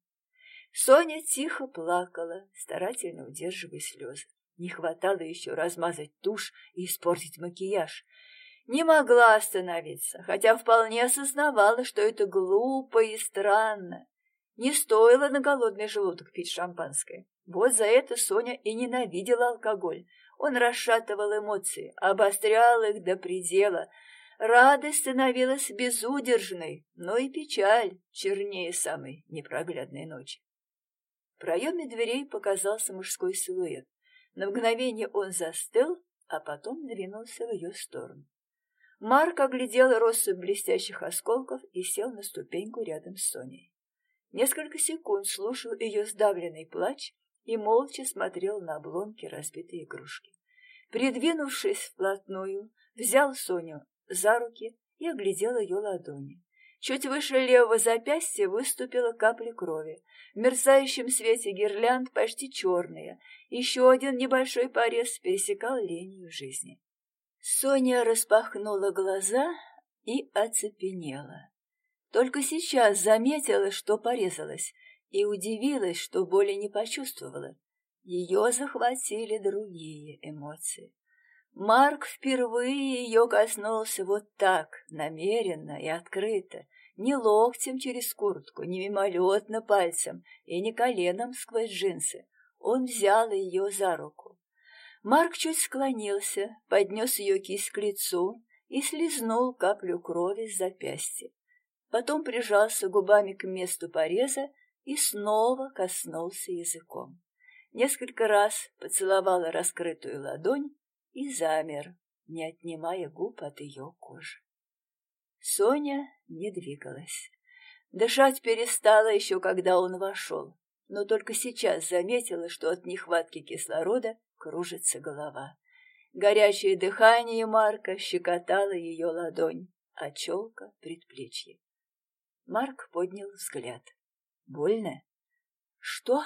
Соня тихо плакала, старательно удерживая слезы. Не хватало еще размазать тушь и испортить макияж. Не могла остановиться, хотя вполне осознавала, что это глупо и странно. Не стоило на голодный желудок пить шампанское. Вот за это Соня и ненавидела алкоголь. Он расшатывал эмоции, обострял их до предела. Радость становилась безудержной, но и печаль чернее самой непроглядной ночи. В проеме дверей показался мужской силуэт. На мгновение он застыл, а потом двинулся в ее сторону. Марк оглядел россыпь блестящих осколков и сел на ступеньку рядом с Соней. Несколько секунд слушал ее сдавленный плач и молча смотрел на обломки разбитой игрушки. Придвинувшись вплотную, взял Соню за руки и оглядел ее ладони. Чуть выше левого запястья выступила капля крови. В мерцающем свете гирлянд почти черная. Еще один небольшой порез пересекал линию жизни. Соня распахнула глаза и оцепенела. Только сейчас заметила, что порезалась, и удивилась, что боли не почувствовала. Ее захватили другие эмоции. Марк впервые ее коснулся вот так, намеренно и открыто, не локтем через куртку, не мимолетно пальцем и не коленом сквозь джинсы. Он взял ее за руку. Марк чуть склонился, поднес ее кисть к лицу и слезнул каплю крови с запястья потом прижался губами к месту пореза и снова коснулся языком. Несколько раз поцеловала раскрытую ладонь и замер, не отнимая губ от ее кожи. Соня не двигалась. Дышать перестала еще, когда он вошел, но только сейчас заметила, что от нехватки кислорода кружится голова. Горячее дыхание Марка щекотало ее ладонь, а челка — предплечье. Марк поднял взгляд. «Больно?» «Что?»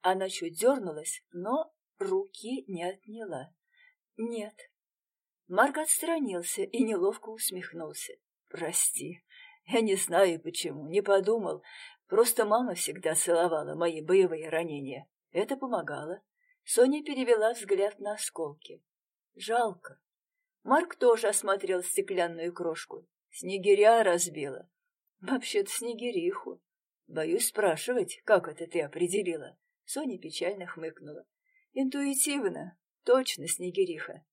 Она чуть дернулась, но руки не отняла. «Нет». Марк отстранился и неловко усмехнулся. «Прости, я не знаю почему, не подумал. Просто мама всегда целовала мои боевые ранения. Это помогало». Соня перевела взгляд на осколки. «Жалко». Марк тоже осмотрел стеклянную крошку. Снегиря разбила. Вообще-то снегириху. Боюсь спрашивать, как это ты определила. Соня печально хмыкнула. Интуитивно, точно снегириха.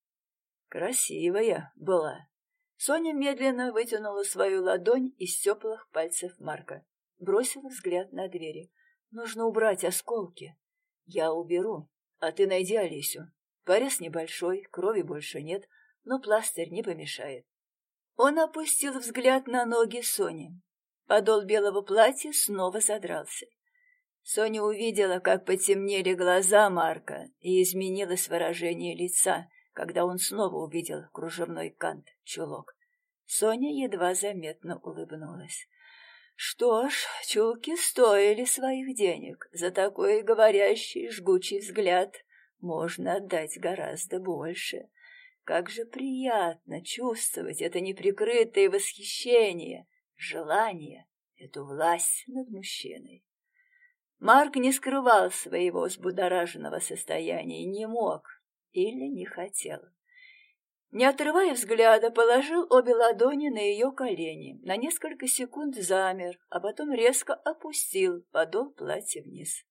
Красивая была. Соня медленно вытянула свою ладонь из теплых пальцев Марка. Бросила взгляд на двери. Нужно убрать осколки. Я уберу, а ты найди Алисю. Порез небольшой, крови больше нет, но пластырь не помешает. Он опустил взгляд на ноги Сони. Подол белого платья снова задрался. Соня увидела, как потемнели глаза Марка, и изменилось выражение лица, когда он снова увидел кружевной кант, чулок. Соня едва заметно улыбнулась. Что ж, чулки стоили своих денег. За такой говорящий, жгучий взгляд можно отдать гораздо больше. Как же приятно чувствовать это неприкрытое восхищение, желание, эту власть над мужчиной. Марк не скрывал своего взбудораженного состояния, не мог или не хотел. Не отрывая взгляда, положил обе ладони на ее колени, на несколько секунд замер, а потом резко опустил подол платья вниз.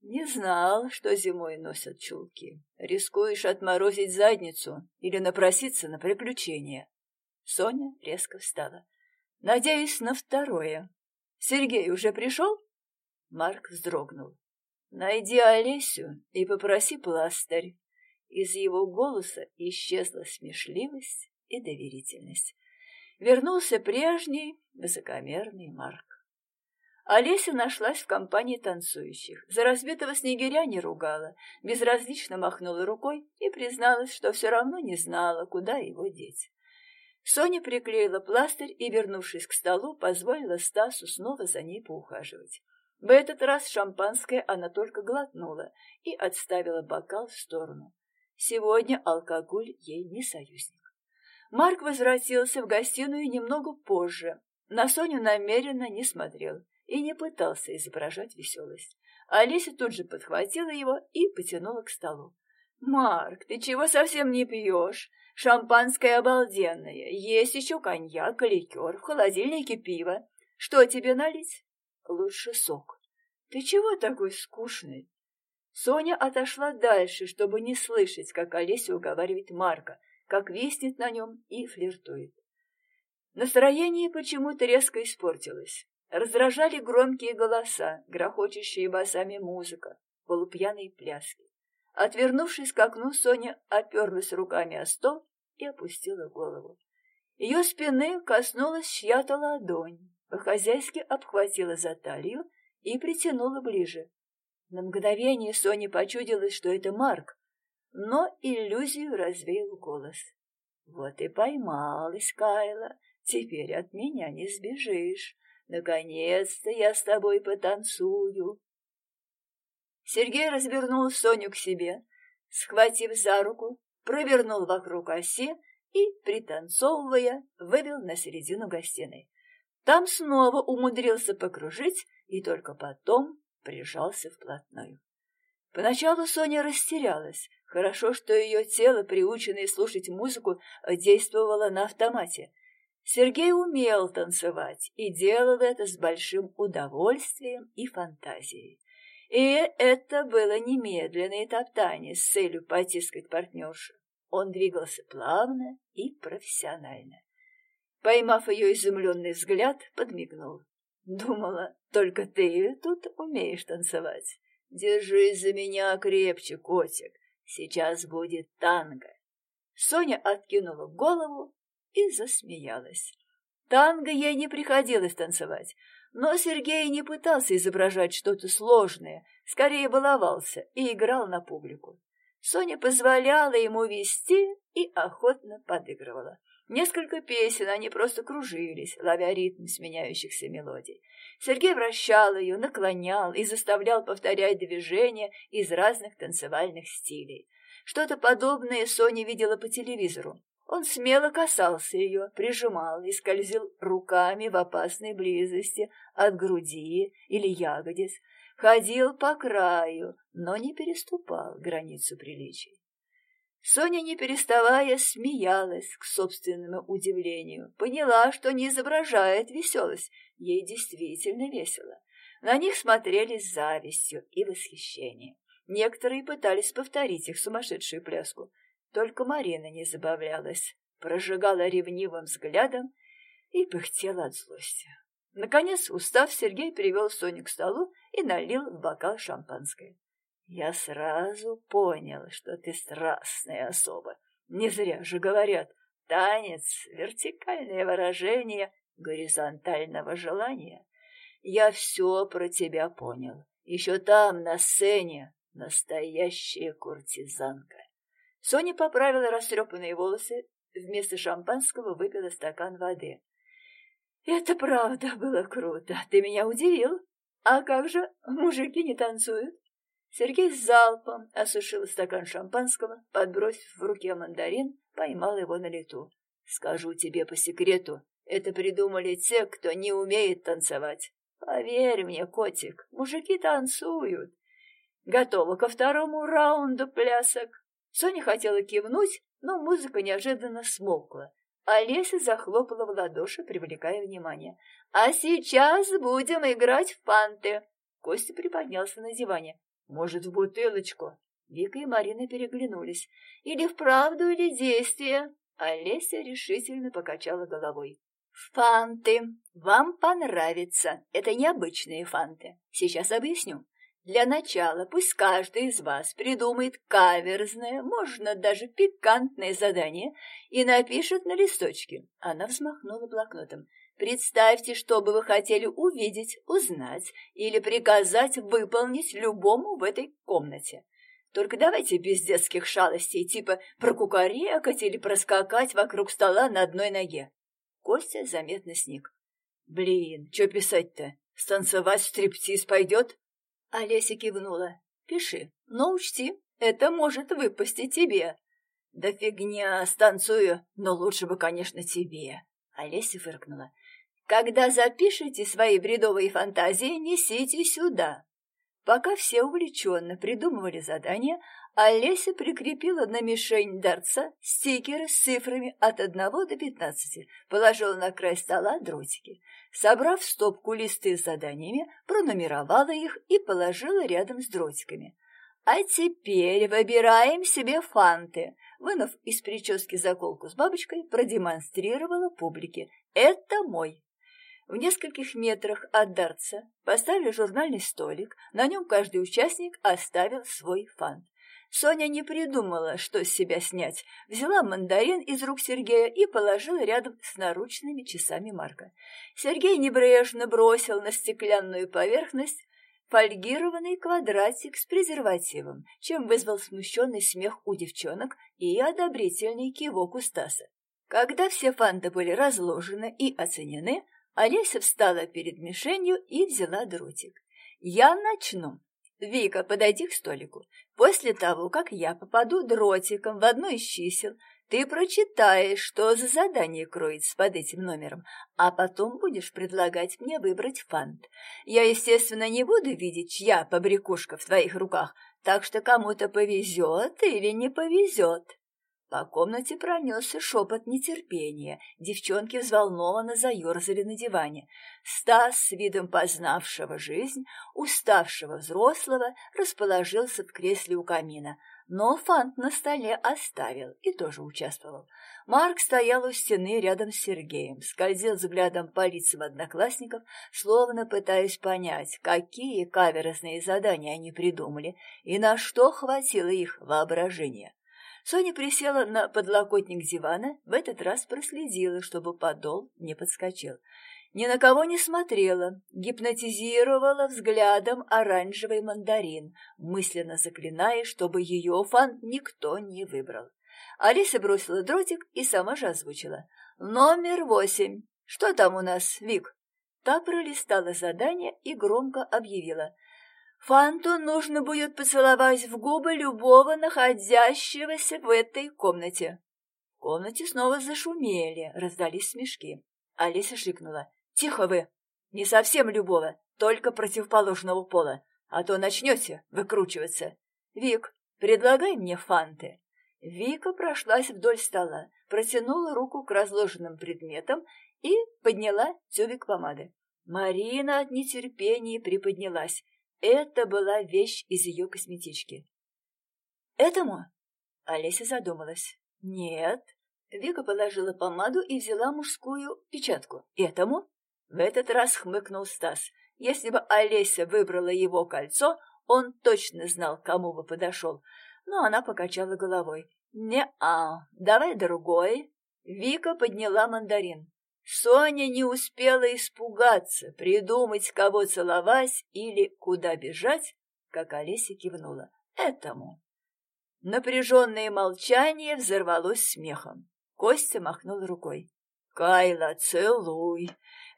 Не знал, что зимой носят чулки. Рискуешь отморозить задницу или напроситься на приключения. Соня резко встала. Надеюсь на второе. Сергей уже пришел? Марк вздрогнул. Найди Олесю и попроси пластырь. Из его голоса исчезла смешливость и доверительность. Вернулся прежний высокомерный Марк. Олеся нашлась в компании танцующих. За разбитого снегиря не ругала, безразлично махнула рукой и призналась, что все равно не знала, куда его деть. Соня приклеила пластырь и, вернувшись к столу, позволила Стасу снова за ней поухаживать. В этот раз шампанское она только глотнула и отставила бокал в сторону. Сегодня алкоголь ей не союзник. Марк возвратился в гостиную немного позже. На Соню намеренно не смотрел и не пытался изображать веселость. Олеся тут же подхватила его и потянула к столу. «Марк, ты чего совсем не пьешь? Шампанское обалденное. Есть еще коньяк, ликер, в холодильнике пиво. Что тебе налить?» «Лучше сок». «Ты чего такой скучный?» Соня отошла дальше, чтобы не слышать, как Олеся уговаривает Марка, как виснет на нем и флиртует. Настроение почему-то резко испортилось. Раздражали громкие голоса, грохочущие басами музыка, полупьяные пляски. Отвернувшись к окну, Соня оперлась руками о стол и опустила голову. Ее спины коснулась чья-то ладонь, по-хозяйски обхватила за талию и притянула ближе. На мгновение Соне почудилось, что это Марк, но иллюзию развеял голос. «Вот и поймалась, Кайла, теперь от меня не сбежишь. Наконец-то я с тобой потанцую». Сергей развернул Соню к себе, схватив за руку, провернул вокруг оси и, пританцовывая, вывел на середину гостиной. Там снова умудрился покружить и только потом прижался вплотную. Поначалу Соня растерялась. Хорошо, что ее тело, приученное слушать музыку, действовало на автомате. Сергей умел танцевать и делал это с большим удовольствием и фантазией. И это было немедленное топтание с целью потискать партнершу. Он двигался плавно и профессионально. Поймав ее изумленный взгляд, подмигнул. Думала, только ты тут умеешь танцевать. Держись за меня крепче, котик. Сейчас будет танго. Соня откинула голову и засмеялась. Танго ей не приходилось танцевать, но Сергей не пытался изображать что-то сложное, скорее баловался и играл на публику. Соня позволяла ему вести и охотно подыгрывала. Несколько песен они просто кружились, ловя ритм сменяющихся мелодий. Сергей вращал ее, наклонял и заставлял повторять движения из разных танцевальных стилей. Что-то подобное Соня видела по телевизору. Он смело касался ее, прижимал и скользил руками в опасной близости от груди или ягодиц, ходил по краю, но не переступал границу приличий. Соня, не переставая, смеялась к собственному удивлению. Поняла, что не изображает веселость. Ей действительно весело. На них смотрели с завистью и восхищением. Некоторые пытались повторить их сумасшедшую пляску. Только Марина не забавлялась, прожигала ревнивым взглядом и пыхтела от злости. Наконец, устав, Сергей привел Соню к столу и налил в бокал шампанское. Я сразу понял, что ты страстная особа. Не зря же говорят, танец — вертикальное выражение горизонтального желания. Я все про тебя понял. Еще там, на сцене, настоящая куртизанка. Соня поправила растрепанные волосы, вместо шампанского выпила стакан воды. «Это правда было круто. Ты меня удивил. А как же, мужики не танцуют?» Сергей залпом осушил стакан шампанского, подбросив в руке мандарин, поймал его на лету. «Скажу тебе по секрету, это придумали те, кто не умеет танцевать. Поверь мне, котик, мужики танцуют. Готова ко второму раунду плясок». Соня хотела кивнуть, но музыка неожиданно смолкла. Олеся захлопала в ладоши, привлекая внимание. «А сейчас будем играть в панты!» Костя приподнялся на диване. Может, в бутылочку? Вика и Марина переглянулись. Или вправду, или действие? Олеся решительно покачала головой. Фанты. Вам понравится. Это необычные фанты. Сейчас объясню. Для начала пусть каждый из вас придумает каверзное, можно даже пикантное задание и напишет на листочке. Она взмахнула блокнотом. Представьте, что бы вы хотели увидеть, узнать или приказать выполнить любому в этой комнате. Только давайте без детских шалостей, типа прокукарекать или проскакать вокруг стола на одной ноге. Костя заметно сник. Блин, что писать-то? Станцевать стриптиз пойдет? Олеся кивнула. Пиши, но учти, это может выпасть тебе. Да фигня, станцую, но лучше бы, конечно, тебе. Олеся фыркнула. Когда запишете свои бредовые фантазии, несите сюда. Пока все увлеченно придумывали задание, Олеся прикрепила на мишень дарца стикеры с цифрами от 1 до 15, положила на край стола дротики. Собрав стопку листы с заданиями, пронумеровала их и положила рядом с дротиками. «А теперь выбираем себе фанты», вынув из прически заколку с бабочкой, продемонстрировала публике. «Это мой». В нескольких метрах от дарца поставили журнальный столик, на нем каждый участник оставил свой фант. Соня не придумала, что с себя снять, взяла мандарин из рук Сергея и положила рядом с наручными часами Марка. Сергей небрежно бросил на стеклянную поверхность фольгированный квадратик с презервативом, чем вызвал смущенный смех у девчонок и одобрительный кивок у Стаса. Когда все фанты были разложены и оценены, Олеся встала перед мишенью и взяла дротик. «Я начну. Вика, подойди к столику. После того, как я попаду дротиком в одно из чисел, ты прочитаешь, что за задание кроется под этим номером, а потом будешь предлагать мне выбрать фант. Я, естественно, не буду видеть, чья побрякушка в твоих руках, так что кому-то повезет или не повезет. По комнате пронесся шепот нетерпения. Девчонки взволнованно заерзали на диване. Стас, с видом познавшего жизнь, уставшего взрослого, расположился в кресле у камина. Но фант на столе оставил и тоже участвовал. Марк стоял у стены рядом с Сергеем, скользил взглядом по лицам одноклассников, словно пытаясь понять, какие каверзные задания они придумали и на что хватило их воображения. Соня присела на подлокотник дивана, в этот раз проследила, чтобы подол не подскочил. Ни на кого не смотрела, гипнотизировала взглядом оранжевый мандарин, мысленно заклиная, чтобы ее фан никто не выбрал. Алиса бросила дротик и сама же озвучила. «Номер восемь. Что там у нас, Вик?» Та пролистала задание и громко объявила. Фанту нужно будет поцеловать в губы любого находящегося в этой комнате. В комнате снова зашумели, раздались смешки. Алиса шикнула. «Тихо вы! Не совсем любого, только противоположного пола, а то начнете выкручиваться. Вик, предлагай мне фанты». Вика прошлась вдоль стола, протянула руку к разложенным предметам и подняла тюбик помады. Марина от нетерпения приподнялась. Это была вещь из ее косметички. «Этому?» Олеся задумалась. «Нет». Вика положила помаду и взяла мужскую печатку. «Этому?» В этот раз хмыкнул Стас. Если бы Олеся выбрала его кольцо, он точно знал, кому бы подошел. Но она покачала головой. «Не-а, давай другой». Вика подняла мандарин. Соня не успела испугаться, придумать, кого целовать или куда бежать, как Олеся кивнула. Этому. Напряженное молчание взорвалось смехом. Костя махнул рукой. «Кайла, целуй!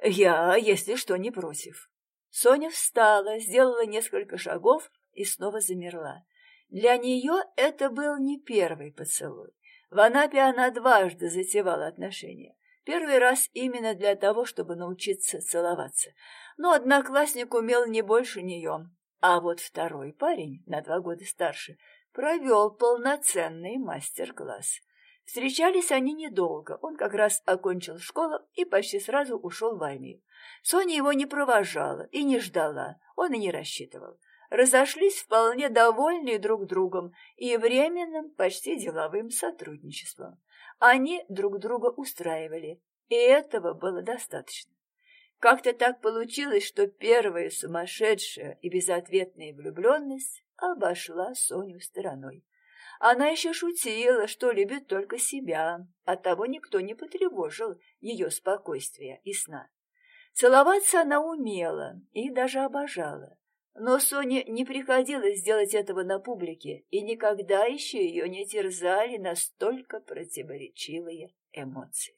Я, если что, не против». Соня встала, сделала несколько шагов и снова замерла. Для нее это был не первый поцелуй. В Анапе она дважды затевала отношения. Первый раз именно для того, чтобы научиться целоваться. Но одноклассник умел не больше нее. А вот второй парень, на два года старше, провел полноценный мастер-класс. Встречались они недолго, он как раз окончил школу и почти сразу ушел в армию. Соня его не провожала и не ждала, он и не рассчитывал. Разошлись вполне довольные друг другом и временным, почти деловым сотрудничеством. Они друг друга устраивали, и этого было достаточно. Как-то так получилось, что первая сумасшедшая и безответная влюбленность обошла Соню стороной. Она еще шутила, что любит только себя, оттого никто не потревожил ее спокойствия и сна. Целоваться она умела и даже обожала. Но Соне не приходилось делать этого на публике, и никогда еще ее не терзали настолько противоречивые эмоции.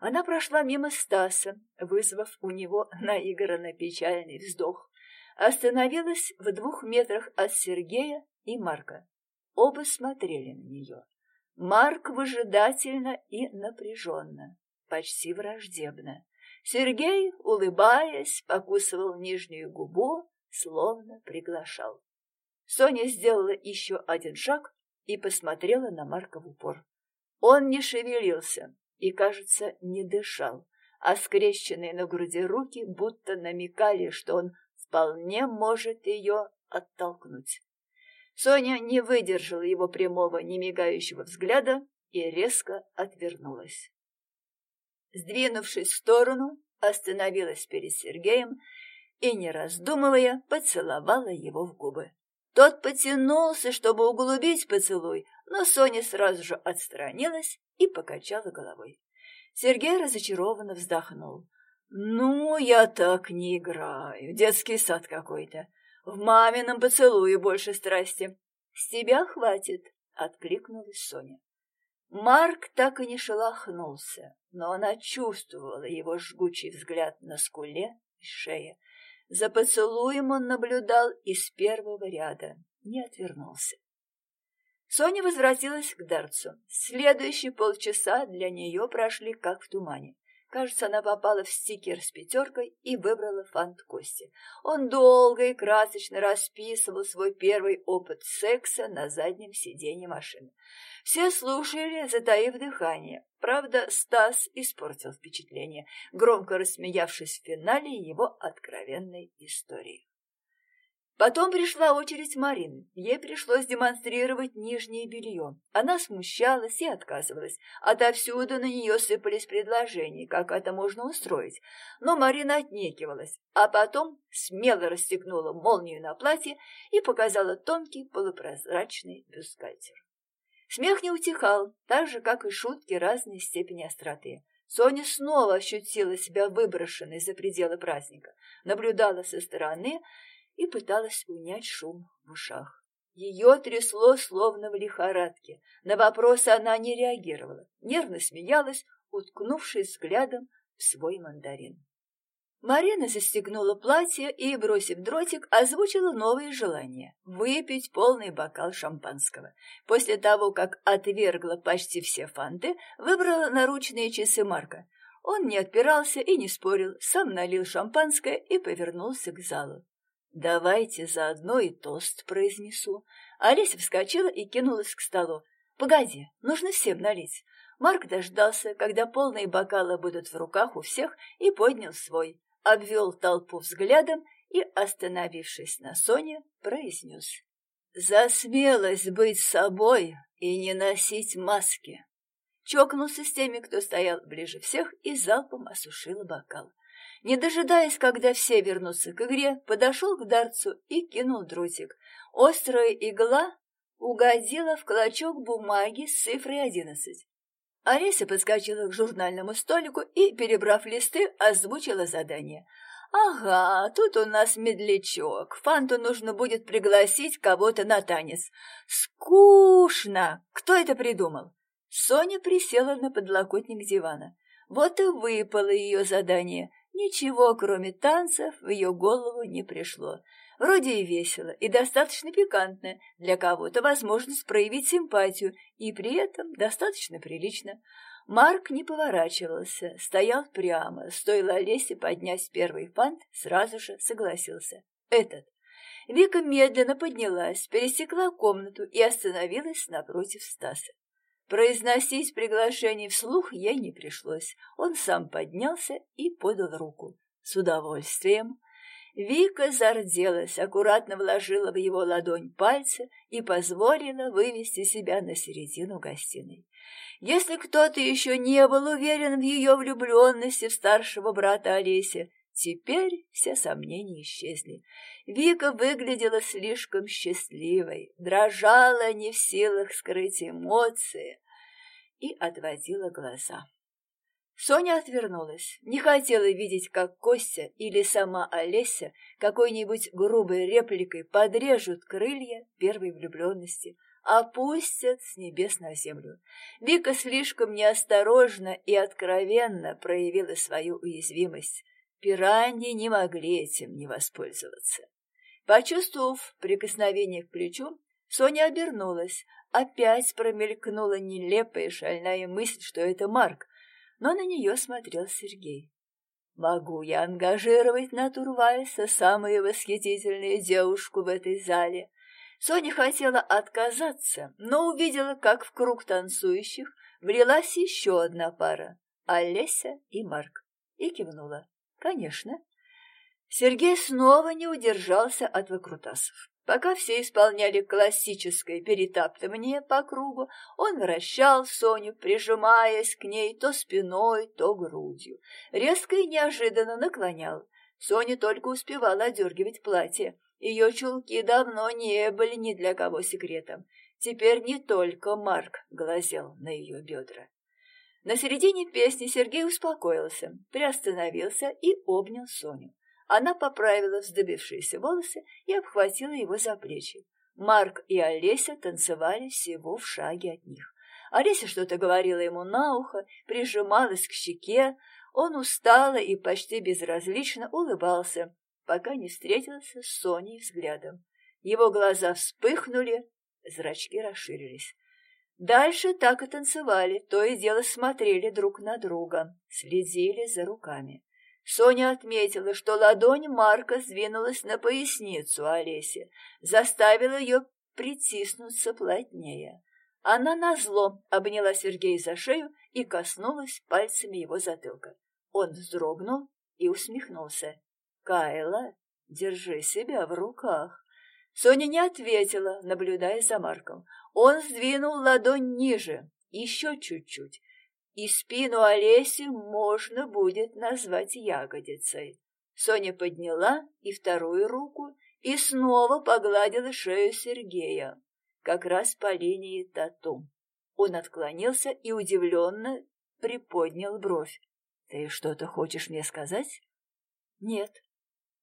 Она прошла мимо Стаса, вызвав у него наигранно печальный вздох, остановилась в двух метрах от Сергея и Марка. Оба смотрели на нее. Марк выжидательно и напряженно, почти враждебно. Сергей, улыбаясь, покусывал нижнюю губу, словно приглашал. Соня сделала еще один шаг и посмотрела на Марка в упор. Он не шевелился и, кажется, не дышал, а скрещенные на груди руки будто намекали, что он вполне может ее оттолкнуть. Соня не выдержала его прямого, немигающего взгляда и резко отвернулась. Сдвинувшись в сторону, остановилась перед Сергеем и, не раздумывая, поцеловала его в губы. Тот потянулся, чтобы углубить поцелуй, но Соня сразу же отстранилась и покачала головой. Сергей разочарованно вздохнул. «Ну, я так не играю. Детский сад какой-то. В мамином поцелуе больше страсти. С тебя хватит», — откликнулась Соня. Марк так и не шелохнулся, но она чувствовала его жгучий взгляд на скуле и шее. За поцелуем он наблюдал из первого ряда, не отвернулся. Соня возвратилась к Дарцу. Следующие полчаса для нее прошли как в тумане. Кажется, она попала в стикер с пятеркой и выбрала фант Кости. Он долго и красочно расписывал свой первый опыт секса на заднем сиденье машины. Все слушали, затаив дыхание. Правда, Стас испортил впечатление, громко рассмеявшись в финале его откровенной истории. Потом пришла очередь Марины. Ей пришлось демонстрировать нижнее белье. Она смущалась и отказывалась. Отовсюду на нее сыпались предложения, как это можно устроить. Но Марина отнекивалась, а потом смело расстегнула молнию на платье и показала тонкий полупрозрачный бюстгальтер. Смех не утихал, так же, как и шутки разной степени остроты. Соня снова ощутила себя выброшенной за пределы праздника, наблюдала со стороны и пыталась унять шум в ушах. Ее трясло, словно в лихорадке. На вопросы она не реагировала, нервно смеялась, уткнувшись взглядом в свой мандарин. Марина застегнула платье и, бросив дротик, озвучила новые желания — выпить полный бокал шампанского. После того, как отвергла почти все фанты, выбрала наручные часы Марка. Он не отпирался и не спорил, сам налил шампанское и повернулся к залу. «Давайте заодно и тост произнесу». Олеся вскочила и кинулась к столу. «Погоди, нужно всем налить». Марк дождался, когда полные бокалы будут в руках у всех, и поднял свой обвел толпу взглядом и, остановившись на Соне, произнес. «За смелость быть собой и не носить маски!» Чокнулся с теми, кто стоял ближе всех, и залпом осушил бокал. Не дожидаясь, когда все вернутся к игре, подошел к дарцу и кинул дротик. Острая игла угодила в клочок бумаги с цифрой одиннадцать. Олеся подскочила к журнальному столику и, перебрав листы, озвучила задание. «Ага, тут у нас медлячок. Фанту нужно будет пригласить кого-то на танец. Скучно! Кто это придумал?» Соня присела на подлокотник дивана. Вот и выпало ее задание. Ничего, кроме танцев, в ее голову не пришло. Вроде и весело, и достаточно пикантно, для кого-то возможность проявить симпатию, и при этом достаточно прилично. Марк не поворачивался, стоял прямо, стоило Олесе поднять первый фант, сразу же согласился. Этот. Вика медленно поднялась, пересекла комнату и остановилась напротив Стаса. Произносить приглашение вслух ей не пришлось. Он сам поднялся и подал руку. С удовольствием. Вика зарделась, аккуратно вложила в его ладонь пальцы и позволила вывести себя на середину гостиной. Если кто-то еще не был уверен в ее влюбленности в старшего брата Олеся, теперь все сомнения исчезли. Вика выглядела слишком счастливой, дрожала не в силах скрыть эмоции и отводила глаза. Соня отвернулась, не хотела видеть, как Костя или сама Олеся какой-нибудь грубой репликой подрежут крылья первой влюбленности, опустят с небес на землю. Вика слишком неосторожно и откровенно проявила свою уязвимость. Пираньи не могли этим не воспользоваться. Почувствовав прикосновение к плечу, Соня обернулась. Опять промелькнула нелепая шальная мысль, что это Марк, но на нее смотрел Сергей. «Могу я ангажировать на Турвальса, самую восхитительную девушку в этой зале?» Соня хотела отказаться, но увидела, как в круг танцующих влилась еще одна пара — Олеся и Марк, и кивнула. «Конечно». Сергей снова не удержался от выкрутасов. Пока все исполняли классическое перетаптывание по кругу, он вращал Соню, прижимаясь к ней то спиной, то грудью. Резко и неожиданно наклонял. Соня только успевала одергивать платье. Ее чулки давно не были ни для кого секретом. Теперь не только Марк глазел на ее бедра. На середине песни Сергей успокоился, приостановился и обнял Соню. Она поправила вздыбившиеся волосы и обхватила его за плечи. Марк и Олеся танцевали всего в шаге от них. Олеся что-то говорила ему на ухо, прижималась к щеке. Он устало и почти безразлично улыбался, пока не встретился с Соней взглядом. Его глаза вспыхнули, зрачки расширились. Дальше так и танцевали, то и дело смотрели друг на друга, следили за руками. Соня отметила, что ладонь Марка сдвинулась на поясницу Олеси, заставила ее притиснуться плотнее. Она назло обняла Сергея за шею и коснулась пальцами его затылка. Он вздрогнул и усмехнулся. «Кайла, держи себя в руках!» Соня не ответила, наблюдая за Марком. Он сдвинул ладонь ниже, еще чуть-чуть, и спину Олеси можно будет назвать ягодицей. Соня подняла и вторую руку и снова погладила шею Сергея, как раз по линии тату. Он отклонился и удивленно приподнял бровь. «Ты что-то хочешь мне сказать?» «Нет».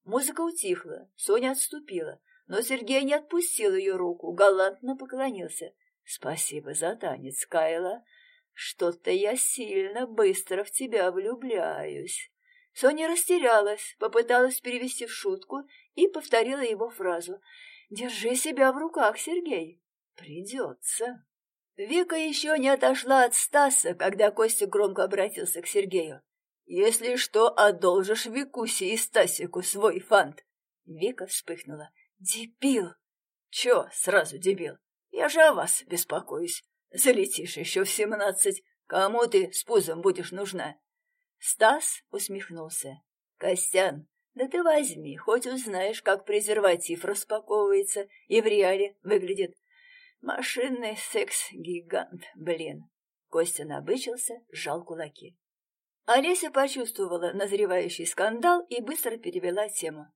Музыка утихла, Соня отступила, но Сергей не отпустил ее руку, галантно поклонился. «Спасибо за танец, Кайла. Что-то я сильно быстро в тебя влюбляюсь. Соня растерялась, попыталась перевести в шутку и повторила его фразу. «Держи себя в руках, Сергей. Придется». Вика еще не отошла от Стаса, когда Костя громко обратился к Сергею. «Если что, одолжишь Викусе и Стасику свой фант». Вика вспыхнула. «Дебил!» «Че сразу дебил? Я же о вас беспокоюсь. Залетишь еще в семнадцать. Кому ты с пузом будешь нужна?» Стас усмехнулся. «Костян, да ты возьми, хоть узнаешь, как презерватив распаковывается и в реале выглядит. Машинный секс-гигант, блин!» Костя набычился, сжал кулаки. Олеся почувствовала назревающий скандал и быстро перевела тему.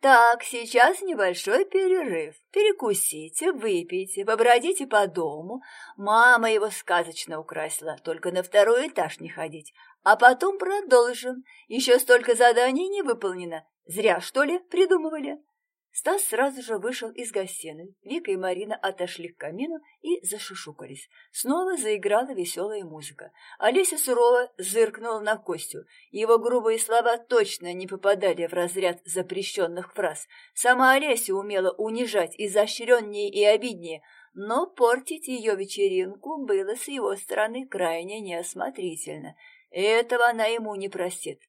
Так, сейчас небольшой перерыв. Перекусите, выпейте, побродите по дому. Мама его сказочно украсила, только на второй этаж не ходить. А потом продолжим. Еще столько заданий не выполнено. Зря, что ли, придумывали? Стас сразу же вышел из гостиной. Вика и Марина отошли к камину и зашушукались. Снова заиграла веселая музыка. Олеся сурово зыркнула на Костю. Его грубые слова точно не попадали в разряд запрещенных фраз. Сама Олеся умела унижать изощреннее и обиднее, но портить ее вечеринку было с его стороны крайне неосмотрительно. Этого она ему не простит.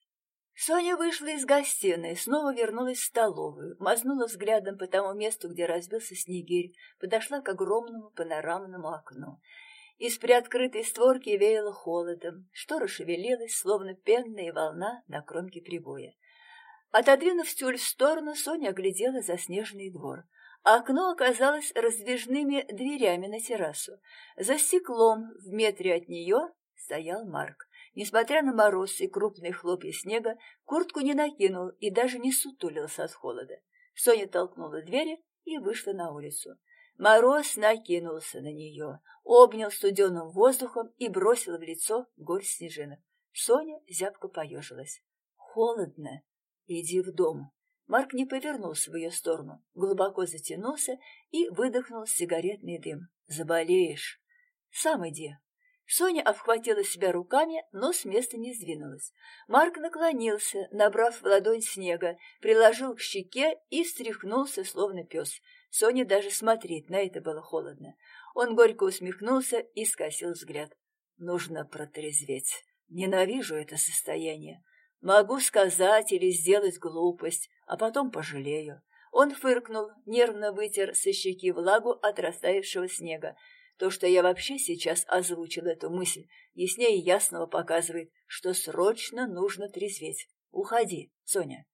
Соня вышла из гостиной, снова вернулась в столовую, мазнула взглядом по тому месту, где разбился снегирь, подошла к огромному панорамному окну. Из приоткрытой створки веяло холодом, штора шевелилась, словно пенная волна на кромке прибоя. Отодвинув тюль в сторону, Соня оглядела заснеженный двор. Окно оказалось раздвижными дверями на террасу. За стеклом в метре от нее стоял Марк. Несмотря на мороз и крупные хлопья снега, куртку не накинул и даже не сутулился от холода. Соня толкнула двери и вышла на улицу. Мороз накинулся на нее, обнял студеным воздухом и бросил в лицо горсть снежинок. Соня зябко поежилась. «Холодно. Иди в дом». Марк не повернулся в ее сторону, глубоко затянулся и выдохнул сигаретный дым. «Заболеешь». «Сам иди». Соня обхватила себя руками, но с места не сдвинулась. Марк наклонился, набрав в ладонь снега, приложил к щеке и встряхнулся, словно пес. Соне даже смотреть на это было холодно. Он горько усмехнулся и скосил взгляд. Нужно протрезветь. Ненавижу это состояние. Могу сказать или сделать глупость, а потом пожалею. Он фыркнул, нервно вытер со щеки влагу от растаявшего снега. То, что я вообще сейчас озвучил эту мысль, яснее ясного показывает, что срочно нужно трезветь. Уходи, Соня.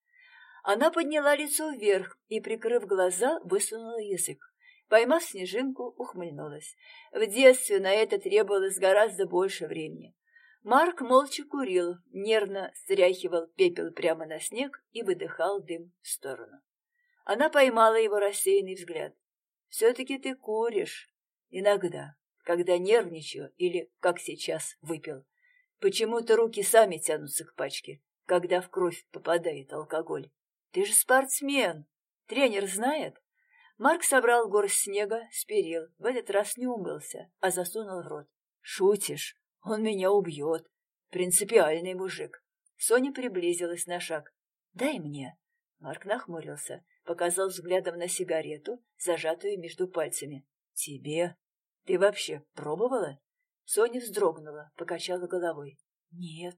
Она подняла лицо вверх и, прикрыв глаза, высунула язык. Поймав снежинку, ухмыльнулась. В детстве на это требовалось гораздо больше времени. Марк молча курил, нервно стряхивал пепел прямо на снег и выдыхал дым в сторону. Она поймала его рассеянный взгляд. «Все-таки ты куришь. Иногда, когда нервничаю или, как сейчас, выпил. Почему-то руки сами тянутся к пачке, когда в кровь попадает алкоголь. Ты же спортсмен. Тренер знает?» Марк собрал горсть снега с перил, в этот раз не умылся, а засунул в рот. «Шутишь? Он меня убьет. Принципиальный мужик». Соня приблизилась на шаг. «Дай мне». Марк нахмурился, показал взглядом на сигарету, зажатую между пальцами. «Тебе? Ты вообще пробовала?» Соня вздрогнула, покачала головой. «Нет».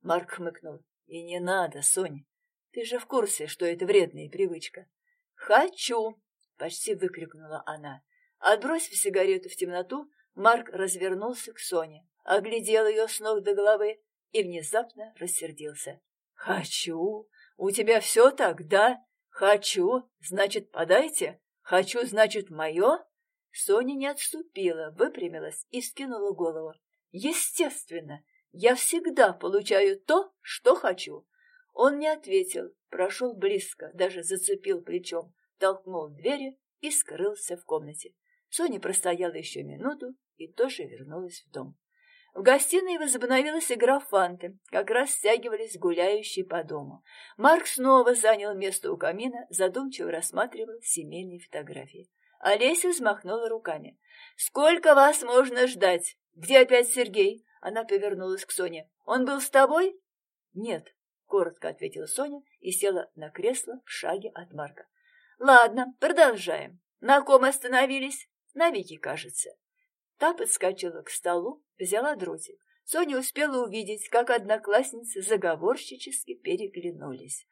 Марк хмыкнул. «И не надо, Соня. Ты же в курсе, что это вредная привычка». «Хочу!» — почти выкрикнула она. Отбросив сигарету в темноту, Марк развернулся к Соне, оглядел ее с ног до головы и внезапно рассердился. «Хочу! У тебя все так, да? Хочу! Значит, подайте! Хочу, значит, мое!» Соня не отступила, выпрямилась и скинула голову. «Естественно! Я всегда получаю то, что хочу!» Он не ответил, прошел близко, даже зацепил плечом, толкнул двери и скрылся в комнате. Соня простояла еще минуту и тоже вернулась в дом. В гостиной возобновилась игра фанты, как раз стягивались гуляющие по дому. Марк снова занял место у камина, задумчиво рассматривал семейные фотографии. Олеся взмахнула руками. «Сколько вас можно ждать? Где опять Сергей?» Она повернулась к Соне. «Он был с тобой?» «Нет», — коротко ответила Соня и села на кресло в шаге от Марка. Ладно, продолжаем. На ком остановились? На Вике, кажется. Та подскочила к столу, взяла дротик. Соня успела увидеть, как одноклассницы заговорщически переглянулись.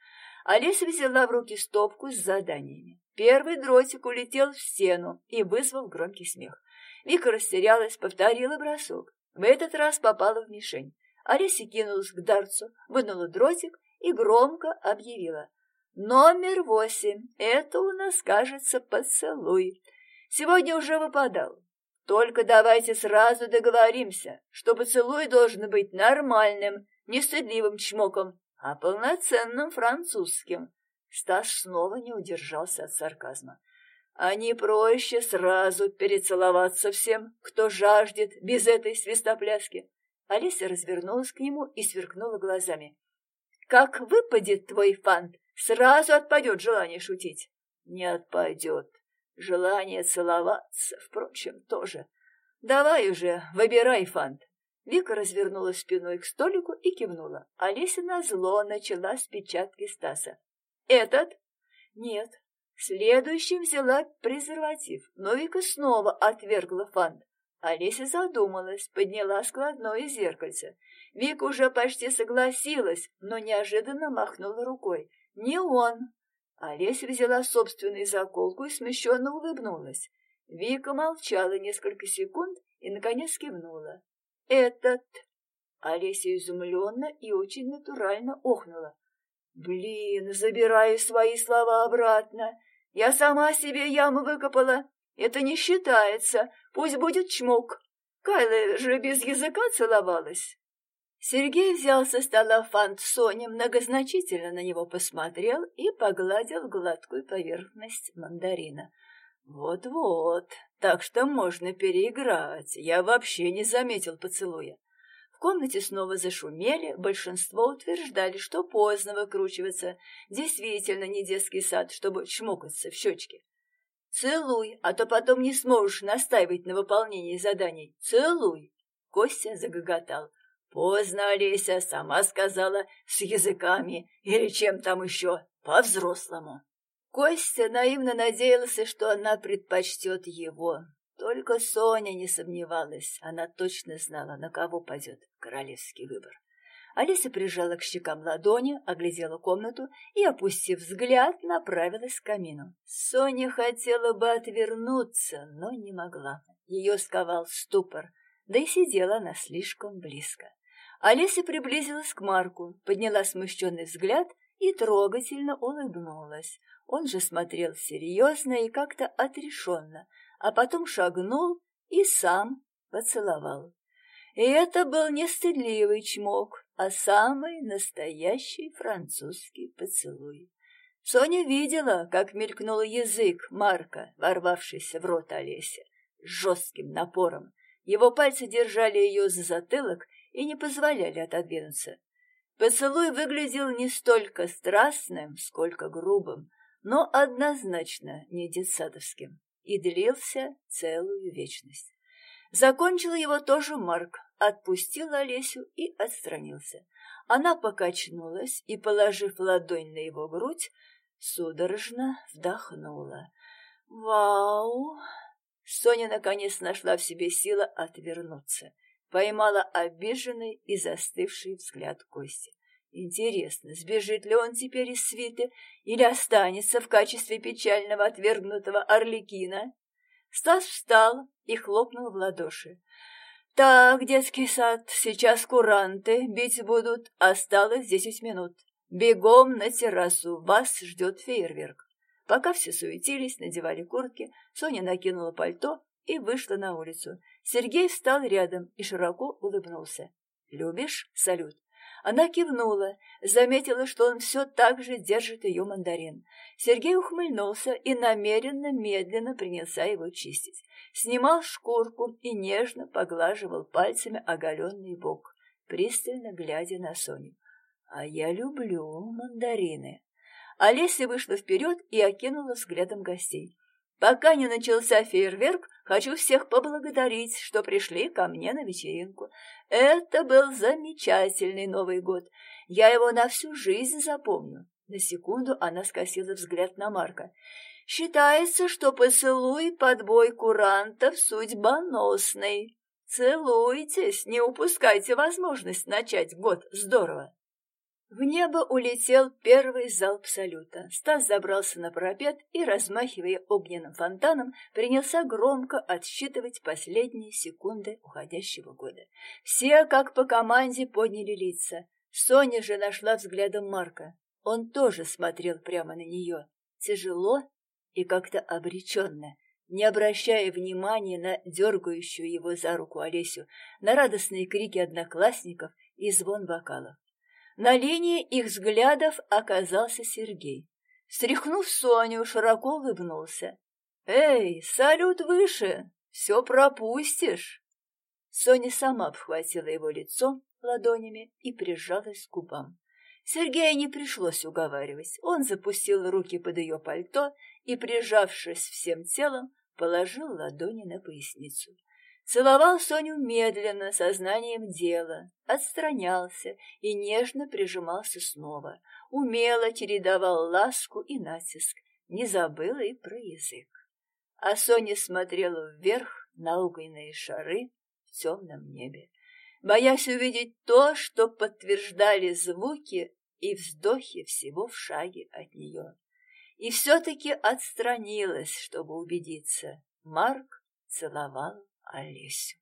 Олеся взяла в руки стопку с заданиями. Первый дротик улетел в стену и вызвал громкий смех. Вика растерялась, повторила бросок. В этот раз попала в мишень. Олеся кинулась к дарцу, вынула дротик и громко объявила. Номер восемь. Это у нас, кажется, поцелуй. Сегодня уже выпадал. Только давайте сразу договоримся, что поцелуй должен быть нормальным, не стыдливым чмоком, а полноценным французским. Стас снова не удержался от сарказма. Не проще сразу перецеловаться всем, кто жаждет без этой свистопляски. Алиса развернулась к нему и сверкнула глазами. «Как выпадет твой фант, Сразу отпадет желание шутить. Не отпадет. Желание целоваться, впрочем, тоже. Давай уже, выбирай, Фант. Вика развернулась спиной к столику и кивнула. Олеся назло начала с печатки Стаса. «Этот?» «Нет». Следующим взяла презерватив, но Вика снова отвергла фант. Олеся задумалась, подняла складное зеркальце. Вика уже почти согласилась, но неожиданно махнула рукой. Не он. Олеся взяла собственную заколку и смущенно улыбнулась. Вика молчала несколько секунд и, наконец, кивнула. «Этот...» Олеся изумленно и очень натурально охнула. «Блин, забираю свои слова обратно. Я сама себе яму выкопала. Это не считается. Пусть будет чмок. Кайла же без языка целовалась». Сергей взял со стола фант Сони, многозначительно на него посмотрел и погладил гладкую поверхность мандарина. «Вот-вот, так что можно переиграть. Я вообще не заметил поцелуя. В комнате снова зашумели, большинство утверждали, что поздно выкручиваться. Действительно не детский сад, чтобы чмокаться в щечки. «Целуй, а то потом не сможешь настаивать на выполнении заданий. Целуй!» Костя загоготал. «Поздно, Олеся, сама сказала, с языками или чем там еще, по-взрослому». Костя наивно надеялся, что она предпочтет его. Только Соня не сомневалась, она точно знала, на кого пойдет королевский выбор. Алиса прижала к щекам ладони, оглядела комнату и, опустив взгляд, направилась к камину. Соня хотела бы отвернуться, но не могла. Ее сковал ступор, да и сидела она слишком близко. Алиса приблизилась к Марку, подняла смущенный взгляд и трогательно улыбнулась. Он же смотрел серьезно и как-то отрешенно, а потом шагнул и сам поцеловал. И это был не стыдливый чмок, а самый настоящий французский поцелуй. Соня видела, как мелькнул язык Марка, ворвавшийся в рот Олеся, с жестким напором. Его пальцы держали ее за затылок и не позволяли отодвинуться. Поцелуй выглядел не столько страстным, сколько грубым, но однозначно не детсадовским и длился целую вечность. Закончил его тоже Марк, отпустил Олесю и отстранился. Она покачнулась и, положив ладонь на его грудь, судорожно вдохнула. «Вау!» Соня наконец нашла в себе силы отвернуться, поймала обиженный и застывший взгляд Кости. Интересно, сбежит ли он теперь из свиты или останется в качестве печального отвергнутого орликина? Стас встал и хлопнул в ладоши. «Так, детский сад, сейчас куранты бить будут, осталось десять минут. Бегом на террасу, вас ждет фейерверк». Пока все суетились, надевали куртки, Соня накинула пальто и вышла на улицу. Сергей встал рядом и широко улыбнулся. «Любишь салют?» Она кивнула, заметила, что он все так же держит ее мандарин. Сергей ухмыльнулся и намеренно медленно принялся его чистить. Снимал шкурку и нежно поглаживал пальцами оголенный бок, пристально глядя на Соню. «А я люблю мандарины». Олеся вышла вперед и окинула взглядом гостей. Пока не начался фейерверк, хочу всех поблагодарить, что пришли ко мне на вечеринку. Это был замечательный Новый год. Я его на всю жизнь запомню. На секунду она скосила взгляд на Марка. Считается, что поцелуй под бой курантов судьбоносный. Целуйтесь, не упускайте возможность начать год здорово. В небо улетел первый залп салюта. Стас забрался на парапет и, размахивая огненным фонтаном, принялся громко отсчитывать последние секунды уходящего года. Все, как по команде, подняли лица. Соня же нашла взглядом Марка. Он тоже смотрел прямо на нее. Тяжело и как-то обреченно, не обращая внимания на дергающую его за руку Олесю, на радостные крики одноклассников и звон бокалов. На линии их взглядов оказался Сергей. Стряхнув Соню, широко улыбнулся. «Эй, салют выше! Все пропустишь!» Соня сама обхватила его лицо ладонями и прижалась к губам. Сергея не пришлось уговаривать. Он запустил руки под ее пальто и, прижавшись всем телом, положил ладони на поясницу. Целовал Соню медленно, сознанием дела, отстранялся и нежно прижимался снова, умело чередовал ласку и натиск, не забыл и про язык. А Соня смотрела вверх на угольные шары в темном небе, боясь увидеть то, что подтверждали звуки и вздохи всего в шаге от нее. И все-таки отстранилась, чтобы убедиться. Марк целовал Олесю.